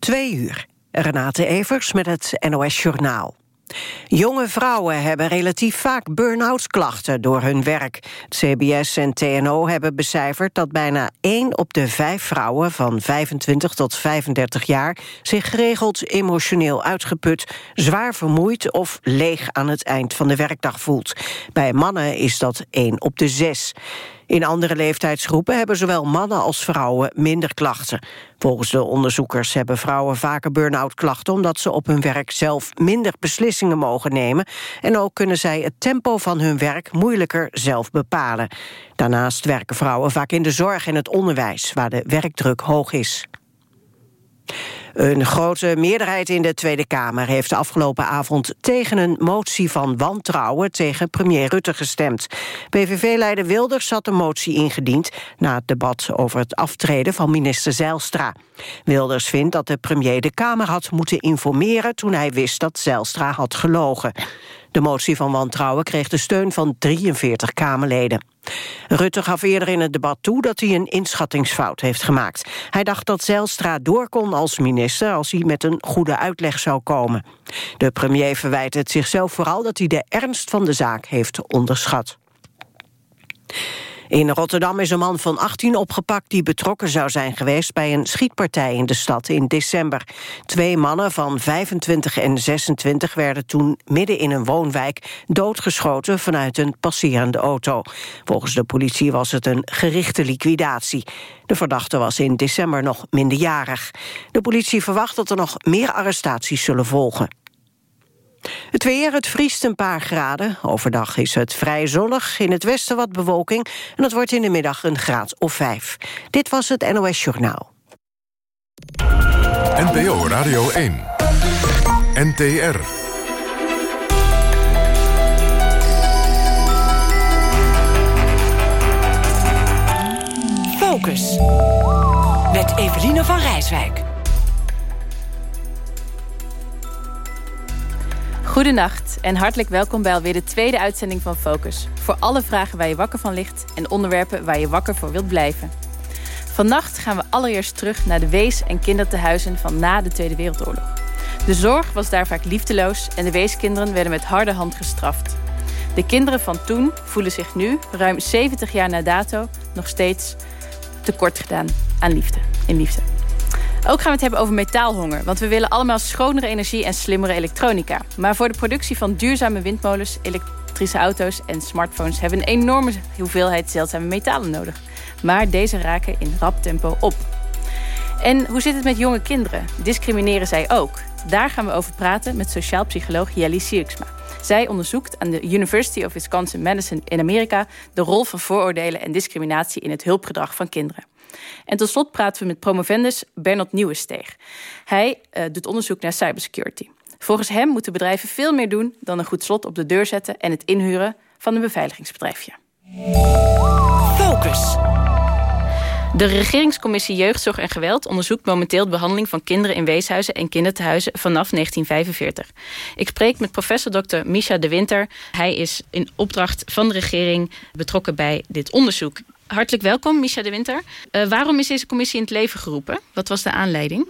Twee uur. Renate Evers met het NOS Journaal. Jonge vrouwen hebben relatief vaak burn-out klachten door hun werk. CBS en TNO hebben becijferd dat bijna 1 op de 5 vrouwen van 25 tot 35 jaar zich geregeld emotioneel uitgeput, zwaar vermoeid of leeg aan het eind van de werkdag voelt. Bij mannen is dat 1 op de 6. In andere leeftijdsgroepen hebben zowel mannen als vrouwen minder klachten. Volgens de onderzoekers hebben vrouwen vaker burn-out klachten... omdat ze op hun werk zelf minder beslissingen mogen nemen... en ook kunnen zij het tempo van hun werk moeilijker zelf bepalen. Daarnaast werken vrouwen vaak in de zorg en het onderwijs... waar de werkdruk hoog is. Een grote meerderheid in de Tweede Kamer heeft de afgelopen avond tegen een motie van wantrouwen tegen premier Rutte gestemd. PVV-leider Wilders had de motie ingediend na het debat over het aftreden van minister Zijlstra. Wilders vindt dat de premier de Kamer had moeten informeren toen hij wist dat Zijlstra had gelogen. De motie van wantrouwen kreeg de steun van 43 Kamerleden. Rutte gaf eerder in het debat toe dat hij een inschattingsfout heeft gemaakt. Hij dacht dat Zijlstra door kon als minister als hij met een goede uitleg zou komen. De premier verwijt het zichzelf vooral dat hij de ernst van de zaak heeft onderschat. In Rotterdam is een man van 18 opgepakt die betrokken zou zijn geweest bij een schietpartij in de stad in december. Twee mannen van 25 en 26 werden toen midden in een woonwijk doodgeschoten vanuit een passerende auto. Volgens de politie was het een gerichte liquidatie. De verdachte was in december nog minderjarig. De politie verwacht dat er nog meer arrestaties zullen volgen. Het weer, het vriest een paar graden. Overdag is het vrij zonnig, in het westen wat bewolking... en het wordt in de middag een graad of vijf. Dit was het NOS Journaal. NPO Radio 1. NTR. Focus. Met Eveline van Rijswijk. Goedenacht en hartelijk welkom bij alweer de tweede uitzending van Focus. Voor alle vragen waar je wakker van ligt en onderwerpen waar je wakker voor wilt blijven. Vannacht gaan we allereerst terug naar de wees- en kindertehuizen van na de Tweede Wereldoorlog. De zorg was daar vaak liefdeloos en de weeskinderen werden met harde hand gestraft. De kinderen van toen voelen zich nu, ruim 70 jaar na dato, nog steeds tekort gedaan aan liefde. In liefde. Ook gaan we het hebben over metaalhonger. Want we willen allemaal schonere energie en slimmere elektronica. Maar voor de productie van duurzame windmolens, elektrische auto's en smartphones... hebben een enorme hoeveelheid zeldzame metalen nodig. Maar deze raken in rap tempo op. En hoe zit het met jonge kinderen? Discrimineren zij ook? Daar gaan we over praten met sociaal psycholoog Jelly Sierksma. Zij onderzoekt aan de University of Wisconsin-Madison in Amerika... de rol van vooroordelen en discriminatie in het hulpgedrag van kinderen. En tot slot praten we met promovendus Bernard Nieuwensteeg. Hij uh, doet onderzoek naar cybersecurity. Volgens hem moeten bedrijven veel meer doen dan een goed slot op de deur zetten en het inhuren van een beveiligingsbedrijfje. Focus. De regeringscommissie Jeugdzorg en Geweld onderzoekt momenteel de behandeling van kinderen in weeshuizen en kindertehuizen vanaf 1945. Ik spreek met professor Dr. Misha de Winter. Hij is in opdracht van de regering betrokken bij dit onderzoek. Hartelijk welkom, Misha de Winter. Uh, waarom is deze commissie in het leven geroepen? Wat was de aanleiding?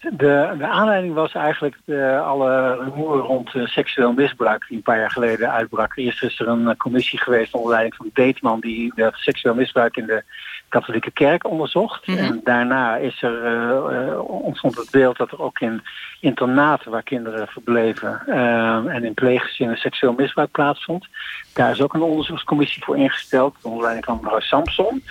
De, de aanleiding was eigenlijk de, alle rumoer rond uh, seksueel misbruik die een paar jaar geleden uitbrak. Eerst is er een uh, commissie geweest onder leiding van Deetman die dat seksueel misbruik in de katholieke kerk onderzocht. Mm -hmm. En daarna is er, ontstond het beeld dat er ook in internaten waar kinderen verbleven en in pleeggezinnen seksueel misbruik plaatsvond. Daar is ook een onderzoekscommissie voor ingesteld onder leiding van mevrouw Samson.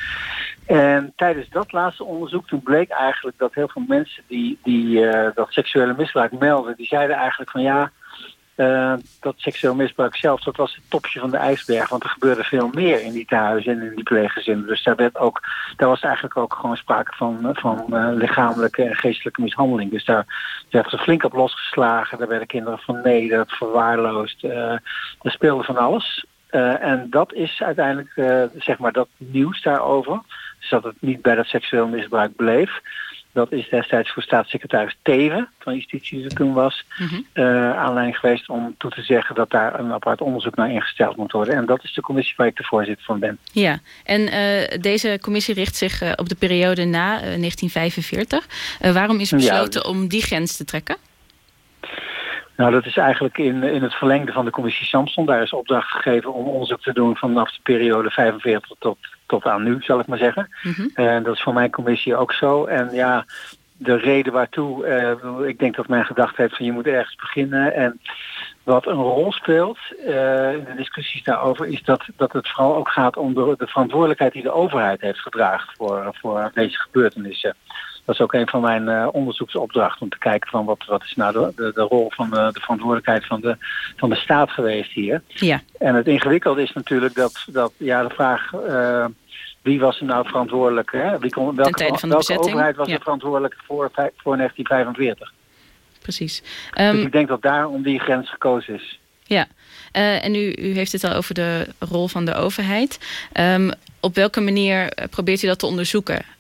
En tijdens dat laatste onderzoek toen bleek eigenlijk dat heel veel mensen die, die uh, dat seksuele misbruik melden, die zeiden eigenlijk van ja, uh, dat seksueel misbruik zelf, dat was het topje van de ijsberg. Want er gebeurde veel meer in die tehuizen en in die pleeggezinnen. Dus daar, werd ook, daar was eigenlijk ook gewoon sprake van, van uh, lichamelijke en geestelijke mishandeling. Dus daar werd er flink op losgeslagen. Daar werden kinderen vernederd, verwaarloosd. er speelde van alles. en dat is uiteindelijk, zeg maar, dat nieuws daarover. Dus dat het niet bij dat seksueel misbruik bleef. Dat is destijds voor staatssecretaris Teven van Justitie die er toen was, Mhm. aanleiding geweest om toe te zeggen dat daar een apart onderzoek naar ingesteld moet worden. En dat is de commissie waar ik de voorzitter van ben. Ja, en uh, deze commissie richt zich uh, op de periode na uh, 1945. waarom is besloten ja, om die grens te trekken? Nou, dat is eigenlijk in, in het verlengde van de commissie Samson. Daar is opdracht gegeven om onderzoek te doen vanaf de periode 45 tot, tot aan nu, zal ik maar zeggen. Mm -hmm. En dat is voor mijn commissie ook zo. En ja, de reden waartoe, uh, ik denk dat men gedacht heeft van je moet ergens beginnen. En wat een rol speelt uh, in de discussies daarover is dat, dat het vooral ook gaat om de, de verantwoordelijkheid die de overheid heeft gedragen voor, voor deze gebeurtenissen. Dat is ook een van mijn uh, onderzoeksopdrachten om te kijken van wat, wat is nou de, de, de rol van de, de, verantwoordelijkheid van de, van de staat geweest hier. Ja. En het ingewikkelde is natuurlijk dat, dat ja, de vraag uh, wie was er nou verantwoordelijk? Hè? Wie kon, welke, bezetting? overheid was ja. er verantwoordelijk voor, voor 1945? Precies. Um, dus ik denk dat daarom die grens gekozen is. Ja, uh, en u, u heeft het al over de rol van de overheid. Um, op welke manier probeert u dat te onderzoeken?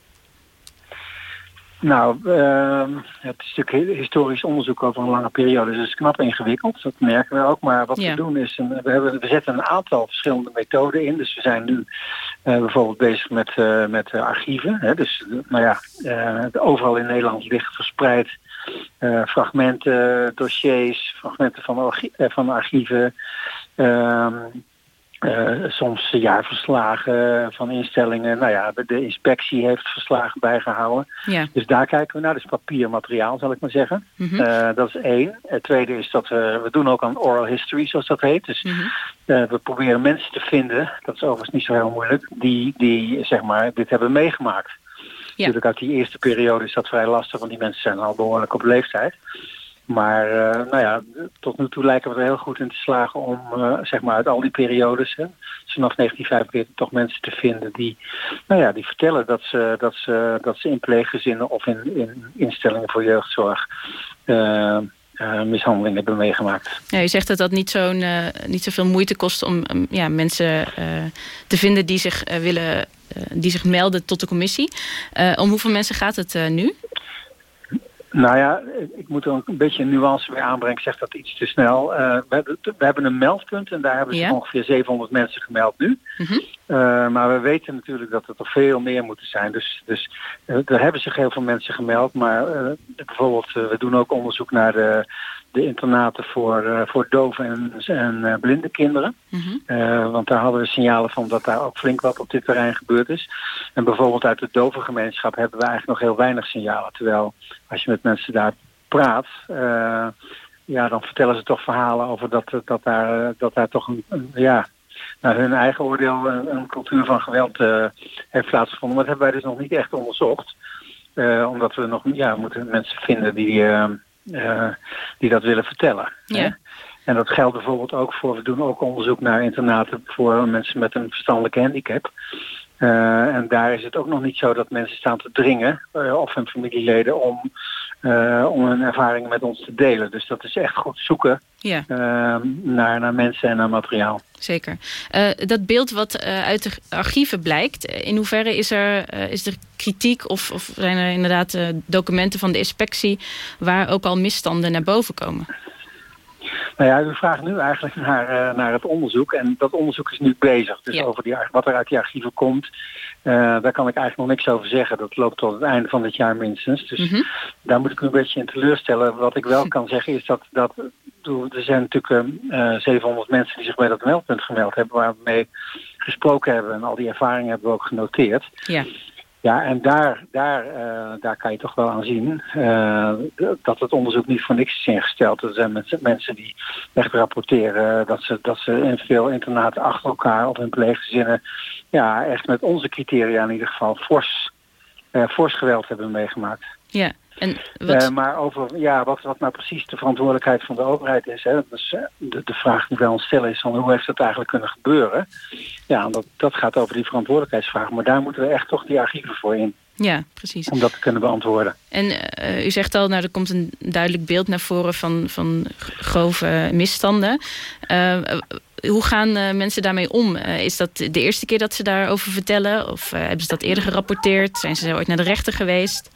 Nou, uh, het is natuurlijk historisch onderzoek over een lange periode. Dus het is knap ingewikkeld, dat merken we ook. Maar wat Ja. we doen is, een, we, hebben, we zetten een aantal verschillende methoden in. Dus we zijn nu uh, bijvoorbeeld bezig met, uh, met archieven. Hè? Dus nou ja, overal in Nederland liggen verspreid fragmenten, dossiers, fragmenten van, archie van archieven. ehm, Uh, soms jaarverslagen van instellingen. Nou ja, de inspectie heeft verslagen bijgehouden. Ja. Dus daar kijken we naar. Dus papiermateriaal, zal ik maar zeggen. Mm -hmm. uh, dat is één. Het tweede is dat we, we doen ook aan oral history, zoals dat heet. Dus mm -hmm. uh, we proberen mensen te vinden, dat is overigens niet zo heel moeilijk, die, die zeg maar, dit hebben meegemaakt. Ja. Natuurlijk uit die eerste periode is dat vrij lastig, want die mensen zijn al behoorlijk op leeftijd. Maar uh, nou ja, tot nu toe lijken we er heel goed in te slagen om uh, zeg maar uit al die periodes, hè, vanaf 1945 toch mensen te vinden die, nou ja, die vertellen dat ze, dat ze, dat ze in pleeggezinnen of in, in instellingen voor jeugdzorg uh, mishandeling hebben meegemaakt. U zegt dat dat niet, zo'n, niet zoveel moeite kost om ja, mensen te vinden die zich willen, die zich melden tot de commissie. om hoeveel mensen gaat het nu? Nou ja, ik moet er een beetje een nuance weer aanbrengen. Ik zeg dat iets te snel. Uh, we, hebben, we, hebben, een meldpunt en daar hebben ze ja. ongeveer 700 mensen gemeld nu. Mm -hmm. uh, maar we weten natuurlijk dat het er veel meer moeten zijn. Dus, dus uh, er hebben zich heel veel mensen gemeld. Maar bijvoorbeeld, we doen ook onderzoek naar de, de internaten voor, voor dove en, en blinde kinderen. Mm -hmm. want daar hadden we signalen van dat daar ook flink wat op dit terrein gebeurd is. En bijvoorbeeld uit de dove gemeenschap hebben we eigenlijk nog heel weinig signalen. Terwijl als je met mensen daar praat, ja, dan vertellen ze toch verhalen over dat, dat, daar, dat daar toch een, een ja, naar hun eigen oordeel een, een cultuur van geweld uh, heeft plaatsgevonden. Maar dat hebben wij dus nog niet echt onderzocht. Uh, omdat we nog ja, moeten mensen vinden die, die dat willen vertellen. Ja. Hè? En dat geldt bijvoorbeeld ook voor, we doen ook onderzoek naar internaten voor mensen met een verstandelijke handicap. Uh, en daar is het ook nog niet zo dat mensen staan te dringen, uh, of hun familieleden, om, uh, om hun ervaringen met ons te delen. Dus dat is echt goed zoeken ja. naar, naar mensen en naar materiaal. Zeker. dat beeld wat uit de archieven blijkt, in hoeverre is er, is er kritiek of, of zijn er inderdaad documenten van de inspectie waar ook al misstanden naar boven komen? Nou ja, u vraagt nu eigenlijk naar, uh, naar het onderzoek. En dat onderzoek is nu bezig. Dus ja. over die, wat er uit die archieven komt, uh, daar kan ik eigenlijk nog niks over zeggen. Dat loopt tot het einde van het jaar minstens. Dus mm -hmm. daar moet ik u een beetje in teleurstellen. Wat ik wel kan zeggen is dat, dat er zijn natuurlijk uh, 700 mensen die zich bij dat meldpunt gemeld hebben, waar we mee gesproken hebben. En al die ervaringen hebben we ook genoteerd. Ja. Ja, en daar, daar, uh, daar kan je toch wel aan zien uh, dat het onderzoek niet voor niks is ingesteld. Er zijn mensen, mensen die echt rapporteren dat ze, dat ze in veel internaten achter elkaar of in pleeggezinnen ja, echt met onze criteria in ieder geval fors, uh, fors geweld hebben meegemaakt. Ja. En wat... Uh, maar over ja, wat, wat nou precies de verantwoordelijkheid van de overheid is. Hè, dus, uh, de, de vraag die wij ons stellen is van hoe heeft dat eigenlijk kunnen gebeuren? Ja, dat, dat gaat over die verantwoordelijkheidsvraag. Maar daar moeten we echt toch die archieven voor in. Ja, precies. Om dat te kunnen beantwoorden. En uh, u zegt al, nou, er komt een duidelijk beeld naar voren van, van grove misstanden. hoe gaan mensen daarmee om? is dat de eerste keer dat ze daarover vertellen? Of hebben ze dat eerder gerapporteerd? Zijn ze ooit naar de rechter geweest?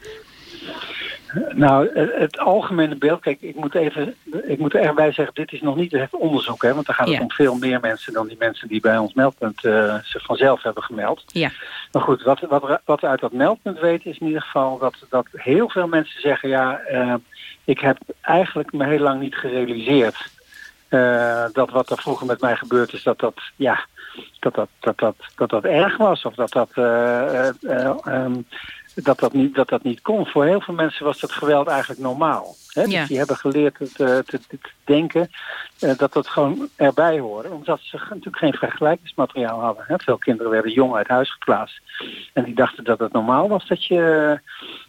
Nou, het, algemene beeld, kijk, ik moet, even, ik moet er erbij zeggen, dit is nog niet het onderzoek, hè, want dan gaat het om veel meer mensen dan die mensen die bij ons meldpunt uh, zich vanzelf hebben gemeld. Ja. Maar goed, wat, wat, wat we uit dat meldpunt weten is in ieder geval dat, dat heel veel mensen zeggen, ja, uh, ik heb eigenlijk me heel lang niet gerealiseerd uh, dat wat er vroeger met mij gebeurd is, dat dat, ja, dat dat, dat, dat, dat, dat erg was of dat dat um, dat dat, niet, dat dat niet kon. Voor heel veel mensen was dat geweld eigenlijk normaal. Hè? Dus die hebben geleerd te, te, te denken uh, dat dat gewoon erbij hoorde. Omdat ze natuurlijk geen vergelijkingsmateriaal hadden. Hè? Veel kinderen werden jong uit huis geplaatst. En die dachten dat het normaal was dat je,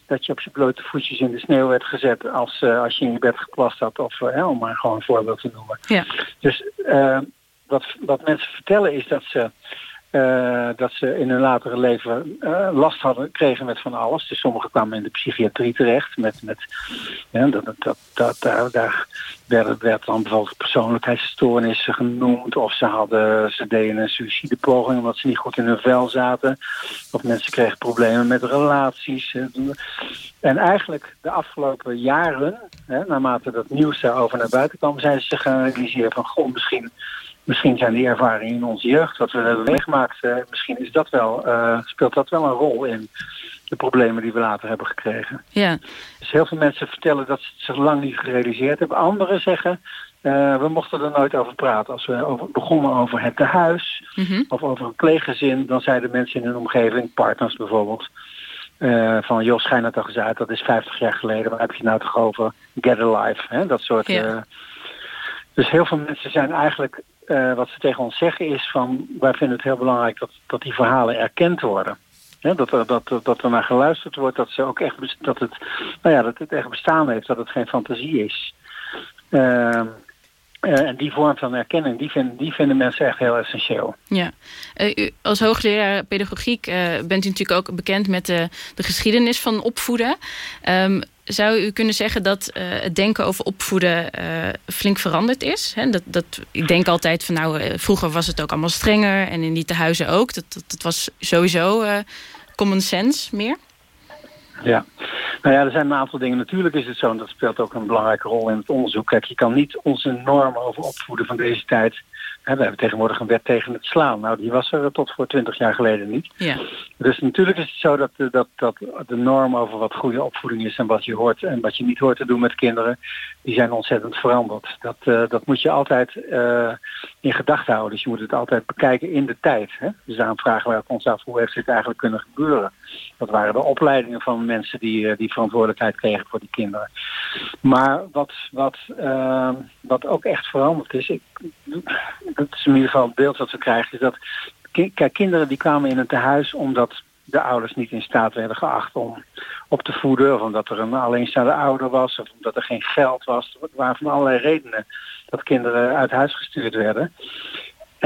dat je op je blote voetjes in de sneeuw werd gezet... als, uh, als je in je bed geplast had, of, uh, om maar gewoon een voorbeeld te noemen. Ja. Dus wat, wat mensen vertellen is dat ze... Uh, dat ze in hun latere leven uh, last hadden, kregen met van alles. Dus sommigen kwamen in de psychiatrie terecht. Met, met, dat, dat, dat, daar, daar werd, werd dan bijvoorbeeld persoonlijkheidsstoornissen genoemd. Of ze, hadden, ze deden een suïcidepoging omdat ze niet goed in hun vel zaten. Of mensen kregen problemen met relaties. En eigenlijk de afgelopen jaren, hè, naarmate dat nieuws daarover naar buiten kwam... zijn ze gaan realiseren van, goh, misschien misschien zijn die ervaringen in onze jeugd, wat we hebben meegemaakt, uh, misschien is dat wel, uh, speelt dat wel een rol in de problemen die we later hebben gekregen. Ja. Dus heel veel mensen vertellen dat ze het zich lang niet gerealiseerd hebben. Anderen zeggen, uh, we mochten er nooit over praten. Als we over, begonnen over het tehuis mm -hmm. of over een pleeggezin, dan zeiden mensen in hun omgeving, partners bijvoorbeeld, van joh, schijn het toch eens uit, dat is 50 jaar geleden, waar heb je nou toch over? Get a life, hè? dat soort... Ja. dus heel veel mensen zijn eigenlijk uh, wat ze tegen ons zeggen is van... wij vinden het heel belangrijk dat, dat die verhalen erkend worden. Dat, er, dat, dat er naar geluisterd wordt, dat, ze ook echt, dat, het, nou ja, dat het echt bestaan heeft, dat het geen fantasie is. Uh, uh, en die vorm van erkenning, die, vind, die vinden mensen echt heel essentieel. Ja. Uh, u, als hoogleraar pedagogiek bent u natuurlijk ook bekend met de, de geschiedenis van opvoeden. Um, zou u kunnen zeggen dat uh, het denken over opvoeden uh, flink veranderd is? Dat, dat, ik denk altijd van nou, uh, vroeger was het ook allemaal strenger en in die tehuizen ook. Dat, dat, dat was sowieso common sense meer. Ja, nou ja, er zijn een aantal dingen. Natuurlijk is het zo, en dat speelt ook een belangrijke rol in het onderzoek. Kijk, je kan niet onze normen over opvoeden van deze tijd we hebben tegenwoordig een wet tegen het slaan. Nou, die was er tot voor twintig jaar geleden niet. Ja. Dus natuurlijk is het zo dat, dat, dat de norm over wat goede opvoeding is... en wat je hoort en wat je niet hoort te doen met kinderen... die zijn ontzettend veranderd. Dat, uh, dat moet je altijd uh, in gedachten houden. Dus je moet het altijd bekijken in de tijd. Hè? Dus daarom vragen wij ons af, hoe heeft dit eigenlijk kunnen gebeuren? Dat waren de opleidingen van mensen die, uh, die verantwoordelijkheid kregen voor die kinderen. Maar wat, wat, wat ook echt veranderd is... Ik, dat is in ieder geval het beeld wat we krijgen, is dat kijk, kinderen die kwamen in een tehuis omdat de ouders niet in staat werden geacht om op te voeden, of omdat er een alleenstaande ouder was, of omdat er geen geld was. Er waren van allerlei redenen dat kinderen uit huis gestuurd werden.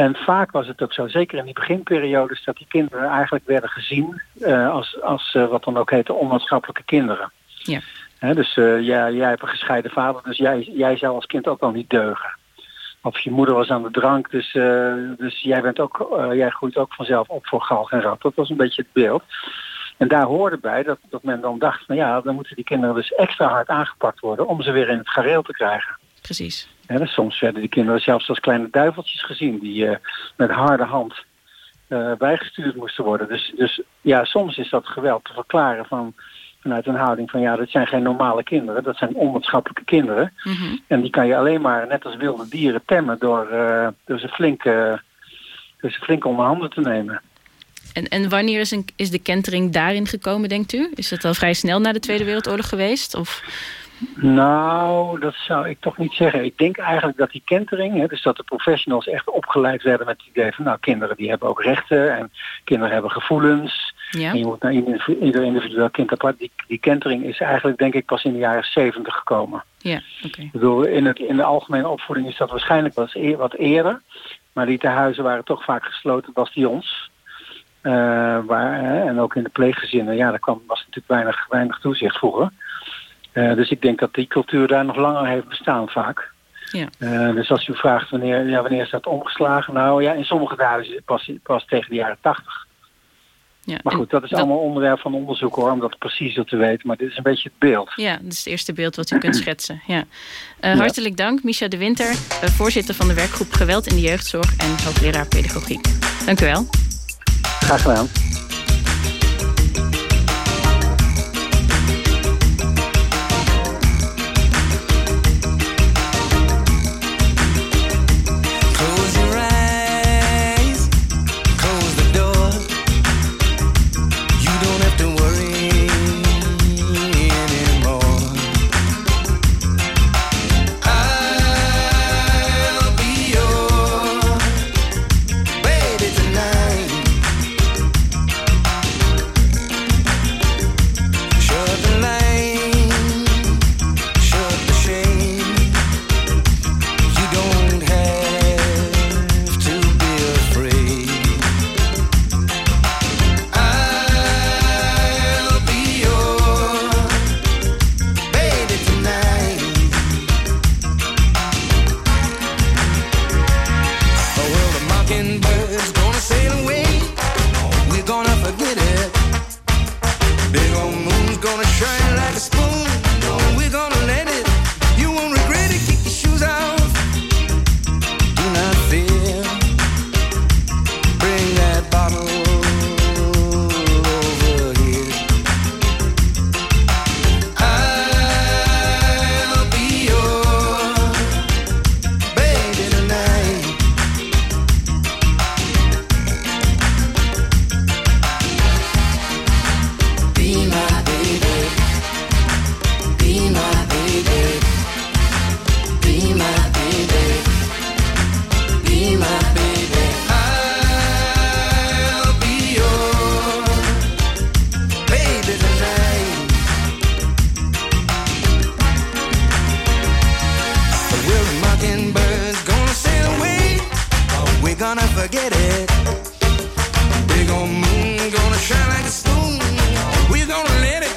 En vaak was het ook zo, zeker in die beginperiodes, dat die kinderen eigenlijk werden gezien uh, als, als uh, wat dan ook heette onmaatschappelijke kinderen. Ja. He, dus uh, jij, jij hebt een gescheiden vader, dus jij, jij zou als kind ook al niet deugen. Of je moeder was aan de drank, dus, dus jij, bent ook, jij groeit ook vanzelf op voor galg en rat. Dat was een beetje het beeld. En daar hoorde bij dat, dat men dan dacht, nou ja, dan moeten die kinderen dus extra hard aangepakt worden om ze weer in het gareel te krijgen. Precies. Ja, dus soms werden die kinderen zelfs als kleine duiveltjes gezien die uh, met harde hand bijgestuurd moesten worden. Dus, dus ja, soms is dat geweld te verklaren van vanuit een houding van ja, dat zijn geen normale kinderen, dat zijn onmaatschappelijke kinderen. Mm -hmm. En die kan je alleen maar, net als wilde dieren, temmen door, uh, door, ze, flink, door ze flink onder handen te nemen. En, en wanneer is, een, is de kentering daarin gekomen, denkt u? Is dat al vrij snel na de Tweede Wereldoorlog geweest? Of... Nou, dat zou ik toch niet zeggen. Ik denk eigenlijk dat die kentering, hè, dus dat de professionals echt opgeleid werden met het idee van, nou, kinderen die hebben ook rechten en kinderen hebben gevoelens. Ja. En je moet naar ieder individueel kind apart. Die, die kentering is eigenlijk, denk ik, pas in de jaren zeventig gekomen. Ja, oké. Okay. Ik bedoel, in, het, in de algemene opvoeding is dat waarschijnlijk wat, eer, wat eerder. Maar die tehuizen waren toch vaak gesloten bastions. Uh, waar, hè, en ook in de pleeggezinnen, ja, daar kwam, was natuurlijk weinig, weinig toezicht vroeger. Uh, dus ik denk dat die cultuur daar nog langer heeft bestaan vaak. Ja. Uh, dus als u vraagt wanneer, ja, wanneer is dat omgeslagen? Nou ja, in sommige huizen pas, pas tegen de jaren tachtig. Ja, maar goed, dat is allemaal onderwerp van onderzoek hoor, om dat precies te weten. Maar dit is een beetje het beeld. Ja, dit is het eerste beeld wat u kunt schetsen. Ja. Uh, hartelijk dank, Misha de Winter, voorzitter van de werkgroep Geweld in de Jeugdzorg en hoogleraar Pedagogiek. Dank u wel. Graag gedaan. gonna forget it. Big old moon gonna shine like a spoon. We're gonna let it.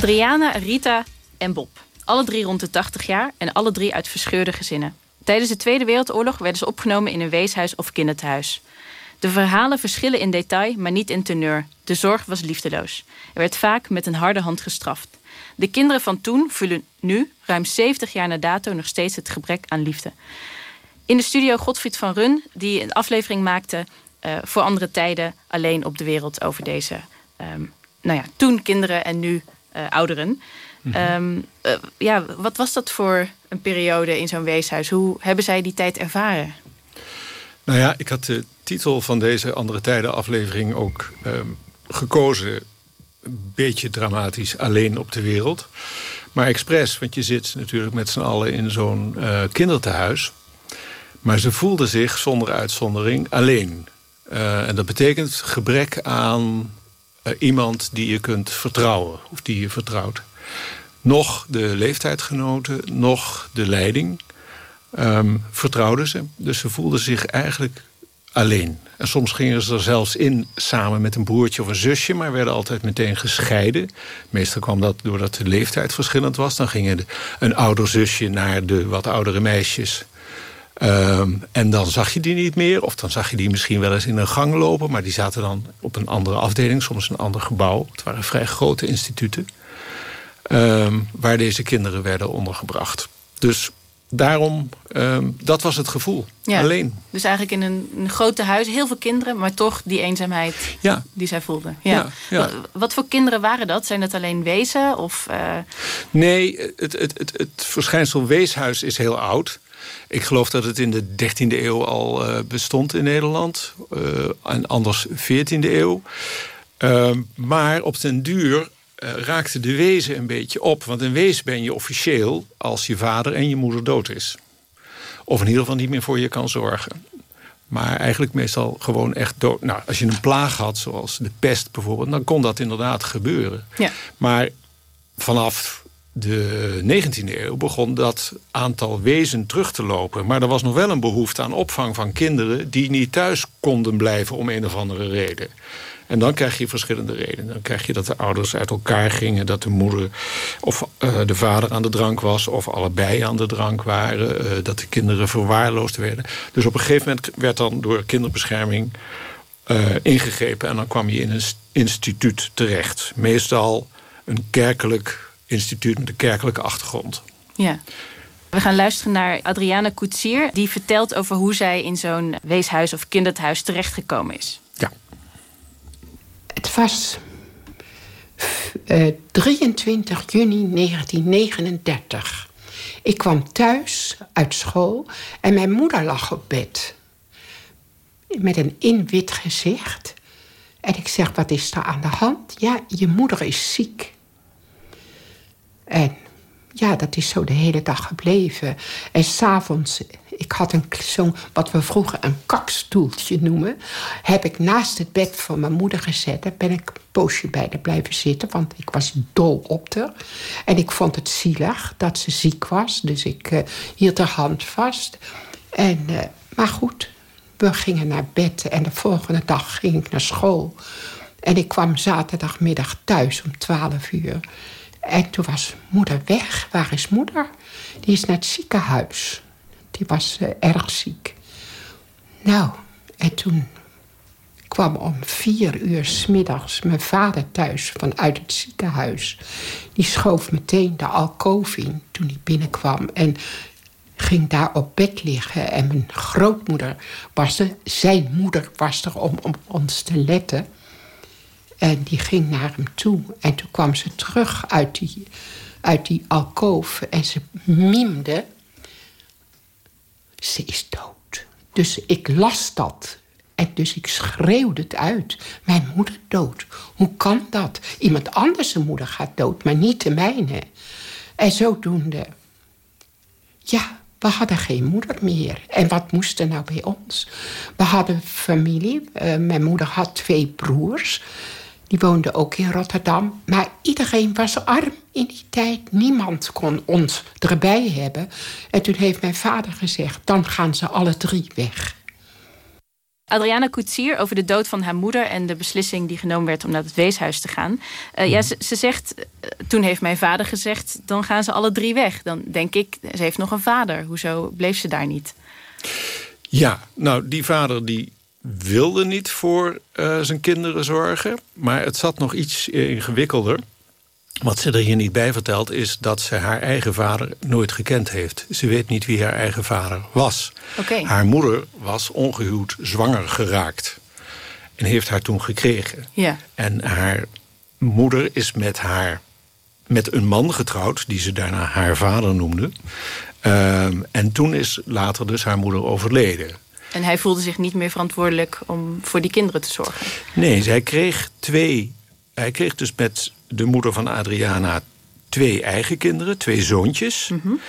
Adriana, Rita en Bob. Alle drie rond de 80 jaar en alle drie uit verscheurde gezinnen. Tijdens de Tweede Wereldoorlog werden ze opgenomen in een weeshuis of kinderthuis. De verhalen verschillen in detail, maar niet in teneur. De zorg was liefdeloos. Er werd vaak met een harde hand gestraft. De kinderen van toen voelen nu, ruim 70 jaar na dato, nog steeds het gebrek aan liefde. In de studio Godfried van Run, die een aflevering maakte uh, voor andere tijden alleen op de wereld over deze, um, nou ja, toen kinderen en nu uh, ouderen. Mhm. Ehm, eh, ja, wat was dat voor een periode in zo'n weeshuis? Hoe hebben zij die tijd ervaren? Nou ja, ik had de titel van deze Andere Tijden aflevering ook um, gekozen. Een beetje dramatisch, alleen op de wereld. Maar expres, want je zit natuurlijk met z'n allen in zo'n uh, kindertehuis. Maar ze voelden zich zonder uitzondering alleen. Uh, en dat betekent gebrek aan iemand die je kunt vertrouwen of die je vertrouwt. Nog de leeftijdgenoten, nog de leiding um, vertrouwden ze. Dus ze voelden zich eigenlijk alleen. En soms gingen ze er zelfs in samen met een broertje of een zusje... maar werden altijd meteen gescheiden. Meestal kwam dat doordat de leeftijd verschillend was. Dan gingen een ouder zusje naar de wat oudere meisjes... Um, en dan zag je die niet meer. Of dan zag je die misschien wel eens in een gang lopen. Maar die zaten dan op een andere afdeling. Soms een ander gebouw. Het waren vrij grote instituten. Um, waar deze kinderen werden ondergebracht. Dus daarom, um, dat was het gevoel. Ja. Alleen. Dus eigenlijk in een, een grote huis, heel veel kinderen... maar toch die eenzaamheid ja. die zij voelden. Ja. ja wat, wat, voor kinderen waren dat? Zijn dat alleen wezen? Of, uh... Nee, het, het, het, het verschijnsel weeshuis is heel oud. Ik geloof dat het in de 13e eeuw al uh, bestond in Nederland. Uh, en anders 14e eeuw. Uh, maar op den duur uh, raakte de wezen een beetje op. Want een wees ben je officieel als je vader en je moeder dood is. Of in ieder geval niet meer voor je kan zorgen. Maar eigenlijk meestal gewoon echt dood. Nou, als je een plaag had, zoals de pest bijvoorbeeld... dan kon dat inderdaad gebeuren. Ja. Maar vanaf de 19e eeuw begon dat aantal wezen terug te lopen. Maar er was nog wel een behoefte aan opvang van kinderen... die niet thuis konden blijven om een of andere reden. En dan krijg je verschillende redenen. Dan krijg je dat de ouders uit elkaar gingen... dat de moeder of uh, de vader aan de drank was... of allebei aan de drank waren. Uh, dat de kinderen verwaarloosd werden. Dus op een gegeven moment werd dan door kinderbescherming... Uh, ingegrepen en dan kwam je in een instituut terecht. Meestal een kerkelijk instituut met een kerkelijke achtergrond. Ja. We gaan luisteren naar Adriana Koetsier. Die vertelt over hoe zij in zo'n weeshuis of kinderthuis terechtgekomen is. Ja. Het was uh, 23 juni 1939. Ik kwam thuis uit school en mijn moeder lag op bed. Met een inwit gezicht. En ik zeg, wat is er aan de hand? Ja, je moeder is ziek. En ja, dat is zo de hele dag gebleven. En s'avonds, ik had een, zo'n, wat we vroeger een kakstoeltje noemen... heb ik naast het bed van mijn moeder gezet. Daar ben ik een poosje bij haar blijven zitten, want ik was dol op haar. En ik vond het zielig dat ze ziek was, dus ik uh, hield haar hand vast. En, uh, maar goed, we gingen naar bed en de volgende dag ging ik naar school. En ik kwam zaterdagmiddag thuis om 12 uur... En toen was moeder weg. Waar is moeder? Die is naar het ziekenhuis. Die was uh, erg ziek. Nou, en toen kwam om vier uur smiddags mijn vader thuis vanuit het ziekenhuis. Die schoof meteen de alkoof in toen hij binnenkwam. En ging daar op bed liggen. En mijn grootmoeder was er, zijn moeder was er om op ons te letten. En die ging naar hem toe. En toen kwam ze terug uit die, uit die alkoof. En ze mimde. Ze is dood. Dus ik las dat. En dus ik schreeuwde het uit. Mijn moeder dood. Hoe kan dat? Iemand anders zijn moeder gaat dood, maar niet de mijne. En zodoende... Ja, we hadden geen moeder meer. En wat moest er nou bij ons? We hadden familie. Uh, mijn moeder had twee broers. Die woonde ook in Rotterdam. Maar iedereen was arm in die tijd. Niemand kon ons erbij hebben. En toen heeft mijn vader gezegd... dan gaan ze alle drie weg. Adriana Koetsier over de dood van haar moeder... en de beslissing die genomen werd om naar het weeshuis te gaan. Uh, ja, ze, ze zegt, uh, toen heeft mijn vader gezegd... dan gaan ze alle drie weg. Dan denk ik, ze heeft nog een vader. Hoezo bleef ze daar niet? Ja, nou, die vader die wilde niet voor uh, zijn kinderen zorgen. Maar het zat nog iets ingewikkelder. Wat ze er hier niet bij vertelt is dat ze haar eigen vader nooit gekend heeft. Ze weet niet wie haar eigen vader was. Okay. Haar moeder was ongehuwd zwanger geraakt. En heeft haar toen gekregen. Ja. En haar moeder is met, haar, met een man getrouwd... die ze daarna haar vader noemde. Uh, en toen is later dus haar moeder overleden. En hij voelde zich niet meer verantwoordelijk om voor die kinderen te zorgen? Nee, zij kreeg twee... Hij kreeg dus met de moeder van Adriana twee eigen kinderen, twee zoontjes. Mm -hmm.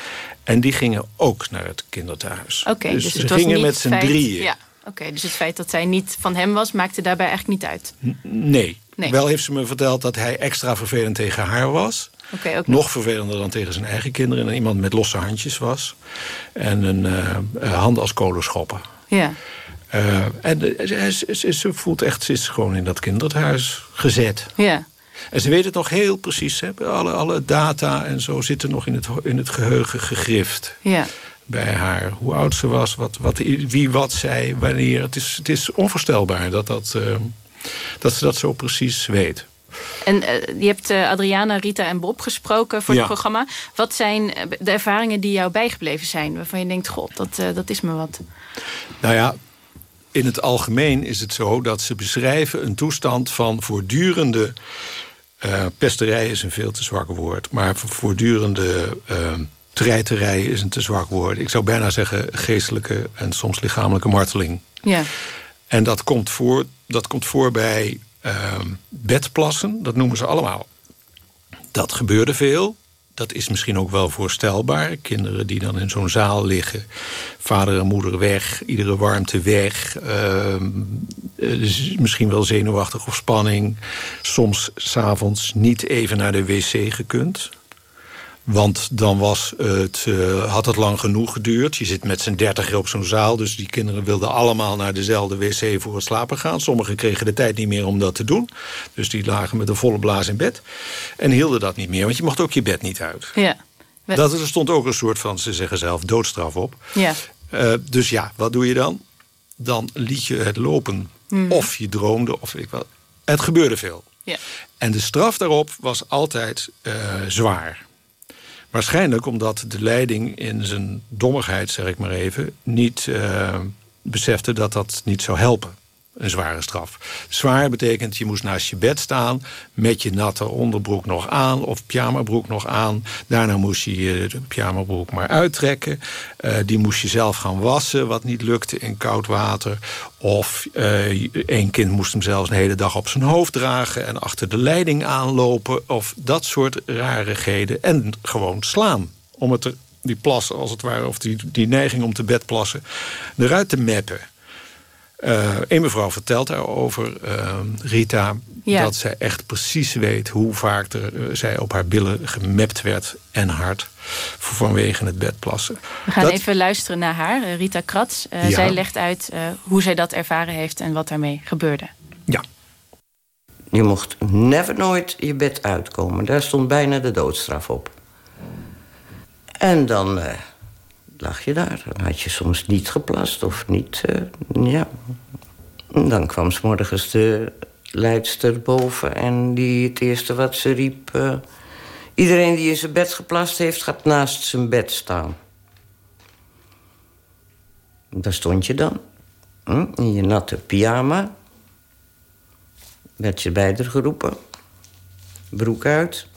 En die gingen ook naar het kinderthuis. Oké, okay, dus, dus ze het gingen met z'n drieën. Ja, oké. Okay, dus het feit dat zij niet van hem was, maakte daarbij eigenlijk niet uit? N nee. nee. Wel heeft ze me verteld dat hij extra vervelend tegen haar was. Okay, ook nog vervelender dan tegen zijn eigen kinderen. En iemand met losse handjes was. En een uh, hand als kolenschoppen. Ja. Uh, en ze, ze, ze, voelt echt, ze is gewoon in dat kinderthuis gezet. Ja. En ze weet het nog heel precies. Hè? Alle, alle data en zo zitten nog in het, in het geheugen gegrift. Ja. Bij haar. Hoe oud ze was, wat, wat, wie wat zei, wanneer. Het is, het is onvoorstelbaar dat, dat, uh, dat ze dat zo precies weet. En je hebt Adriana, Rita en Bob gesproken voor het programma. Wat zijn de ervaringen die jou bijgebleven zijn? Waarvan je denkt, god, dat, dat is me wat. Nou ja, in het algemeen is het zo dat ze beschrijven een toestand van voortdurende... Pesterij is een veel te zwak woord, maar voortdurende treiterij is een te zwak woord. Ik zou bijna zeggen geestelijke en soms lichamelijke marteling. Ja. En dat komt voor, dat komt voor bij bedplassen, dat noemen ze allemaal. Dat gebeurde veel dat is misschien ook wel voorstelbaar. Kinderen die dan in zo'n zaal liggen. Vader en moeder weg, iedere warmte weg. Uh, misschien wel zenuwachtig of spanning. Soms s'avonds niet even naar de wc gekund. Want dan was het, uh, had het lang genoeg geduurd. Je zit met z'n dertig op zo'n zaal. Dus die kinderen wilden allemaal naar dezelfde wc voor het slapen gaan. Sommigen kregen de tijd niet meer om dat te doen. Dus die lagen met een volle blaas in bed. En hielden dat niet meer, want je mocht ook je bed niet uit. Ja. Dat, er stond ook een soort van, ze zeggen zelf, doodstraf op. Ja. Uh, dus ja, wat doe je dan? Dan liet je het lopen. Mhm. Of je droomde, of ik wat. Het gebeurde veel. Ja. En de straf daarop was altijd uh, zwaar. Waarschijnlijk omdat de leiding in zijn dommigheid, zeg ik maar even... niet uh, besefte dat dat niet zou helpen een zware straf. Zwaar betekent je moest naast je bed staan... met je natte onderbroek nog aan of pyjamabroek nog aan. Daarna moest je je pyjamabroek maar uittrekken. Uh, die moest je zelf gaan wassen, wat niet lukte in koud water. Of uh, een kind moest hem zelfs een hele dag op zijn hoofd dragen... en achter de leiding aanlopen. Of dat soort rarigheden. En gewoon slaan. Om het die plassen, als het ware, of die, die neiging om te bedplassen... eruit te meppen. Uh, een mevrouw vertelt daarover, uh, Rita... Ja. dat zij echt precies weet hoe vaak er, uh, zij op haar billen gemapt werd... en hard vanwege het bedplassen. We gaan dat... even luisteren naar haar, Rita Kratz. Ja. Zij legt uit hoe zij dat ervaren heeft en wat daarmee gebeurde. Ja. Je mocht never nooit je bed uitkomen. Daar stond bijna de doodstraf op. En dan lag je daar. Dan had je soms niet geplast of niet, uh, ja. Dan kwam s morgens de leidster boven en die het eerste wat ze riep... Uh, iedereen die in zijn bed geplast heeft, gaat naast zijn bed staan. Daar stond je dan, hm, in je natte pyjama. Werd je bij haar geroepen. Broek uit,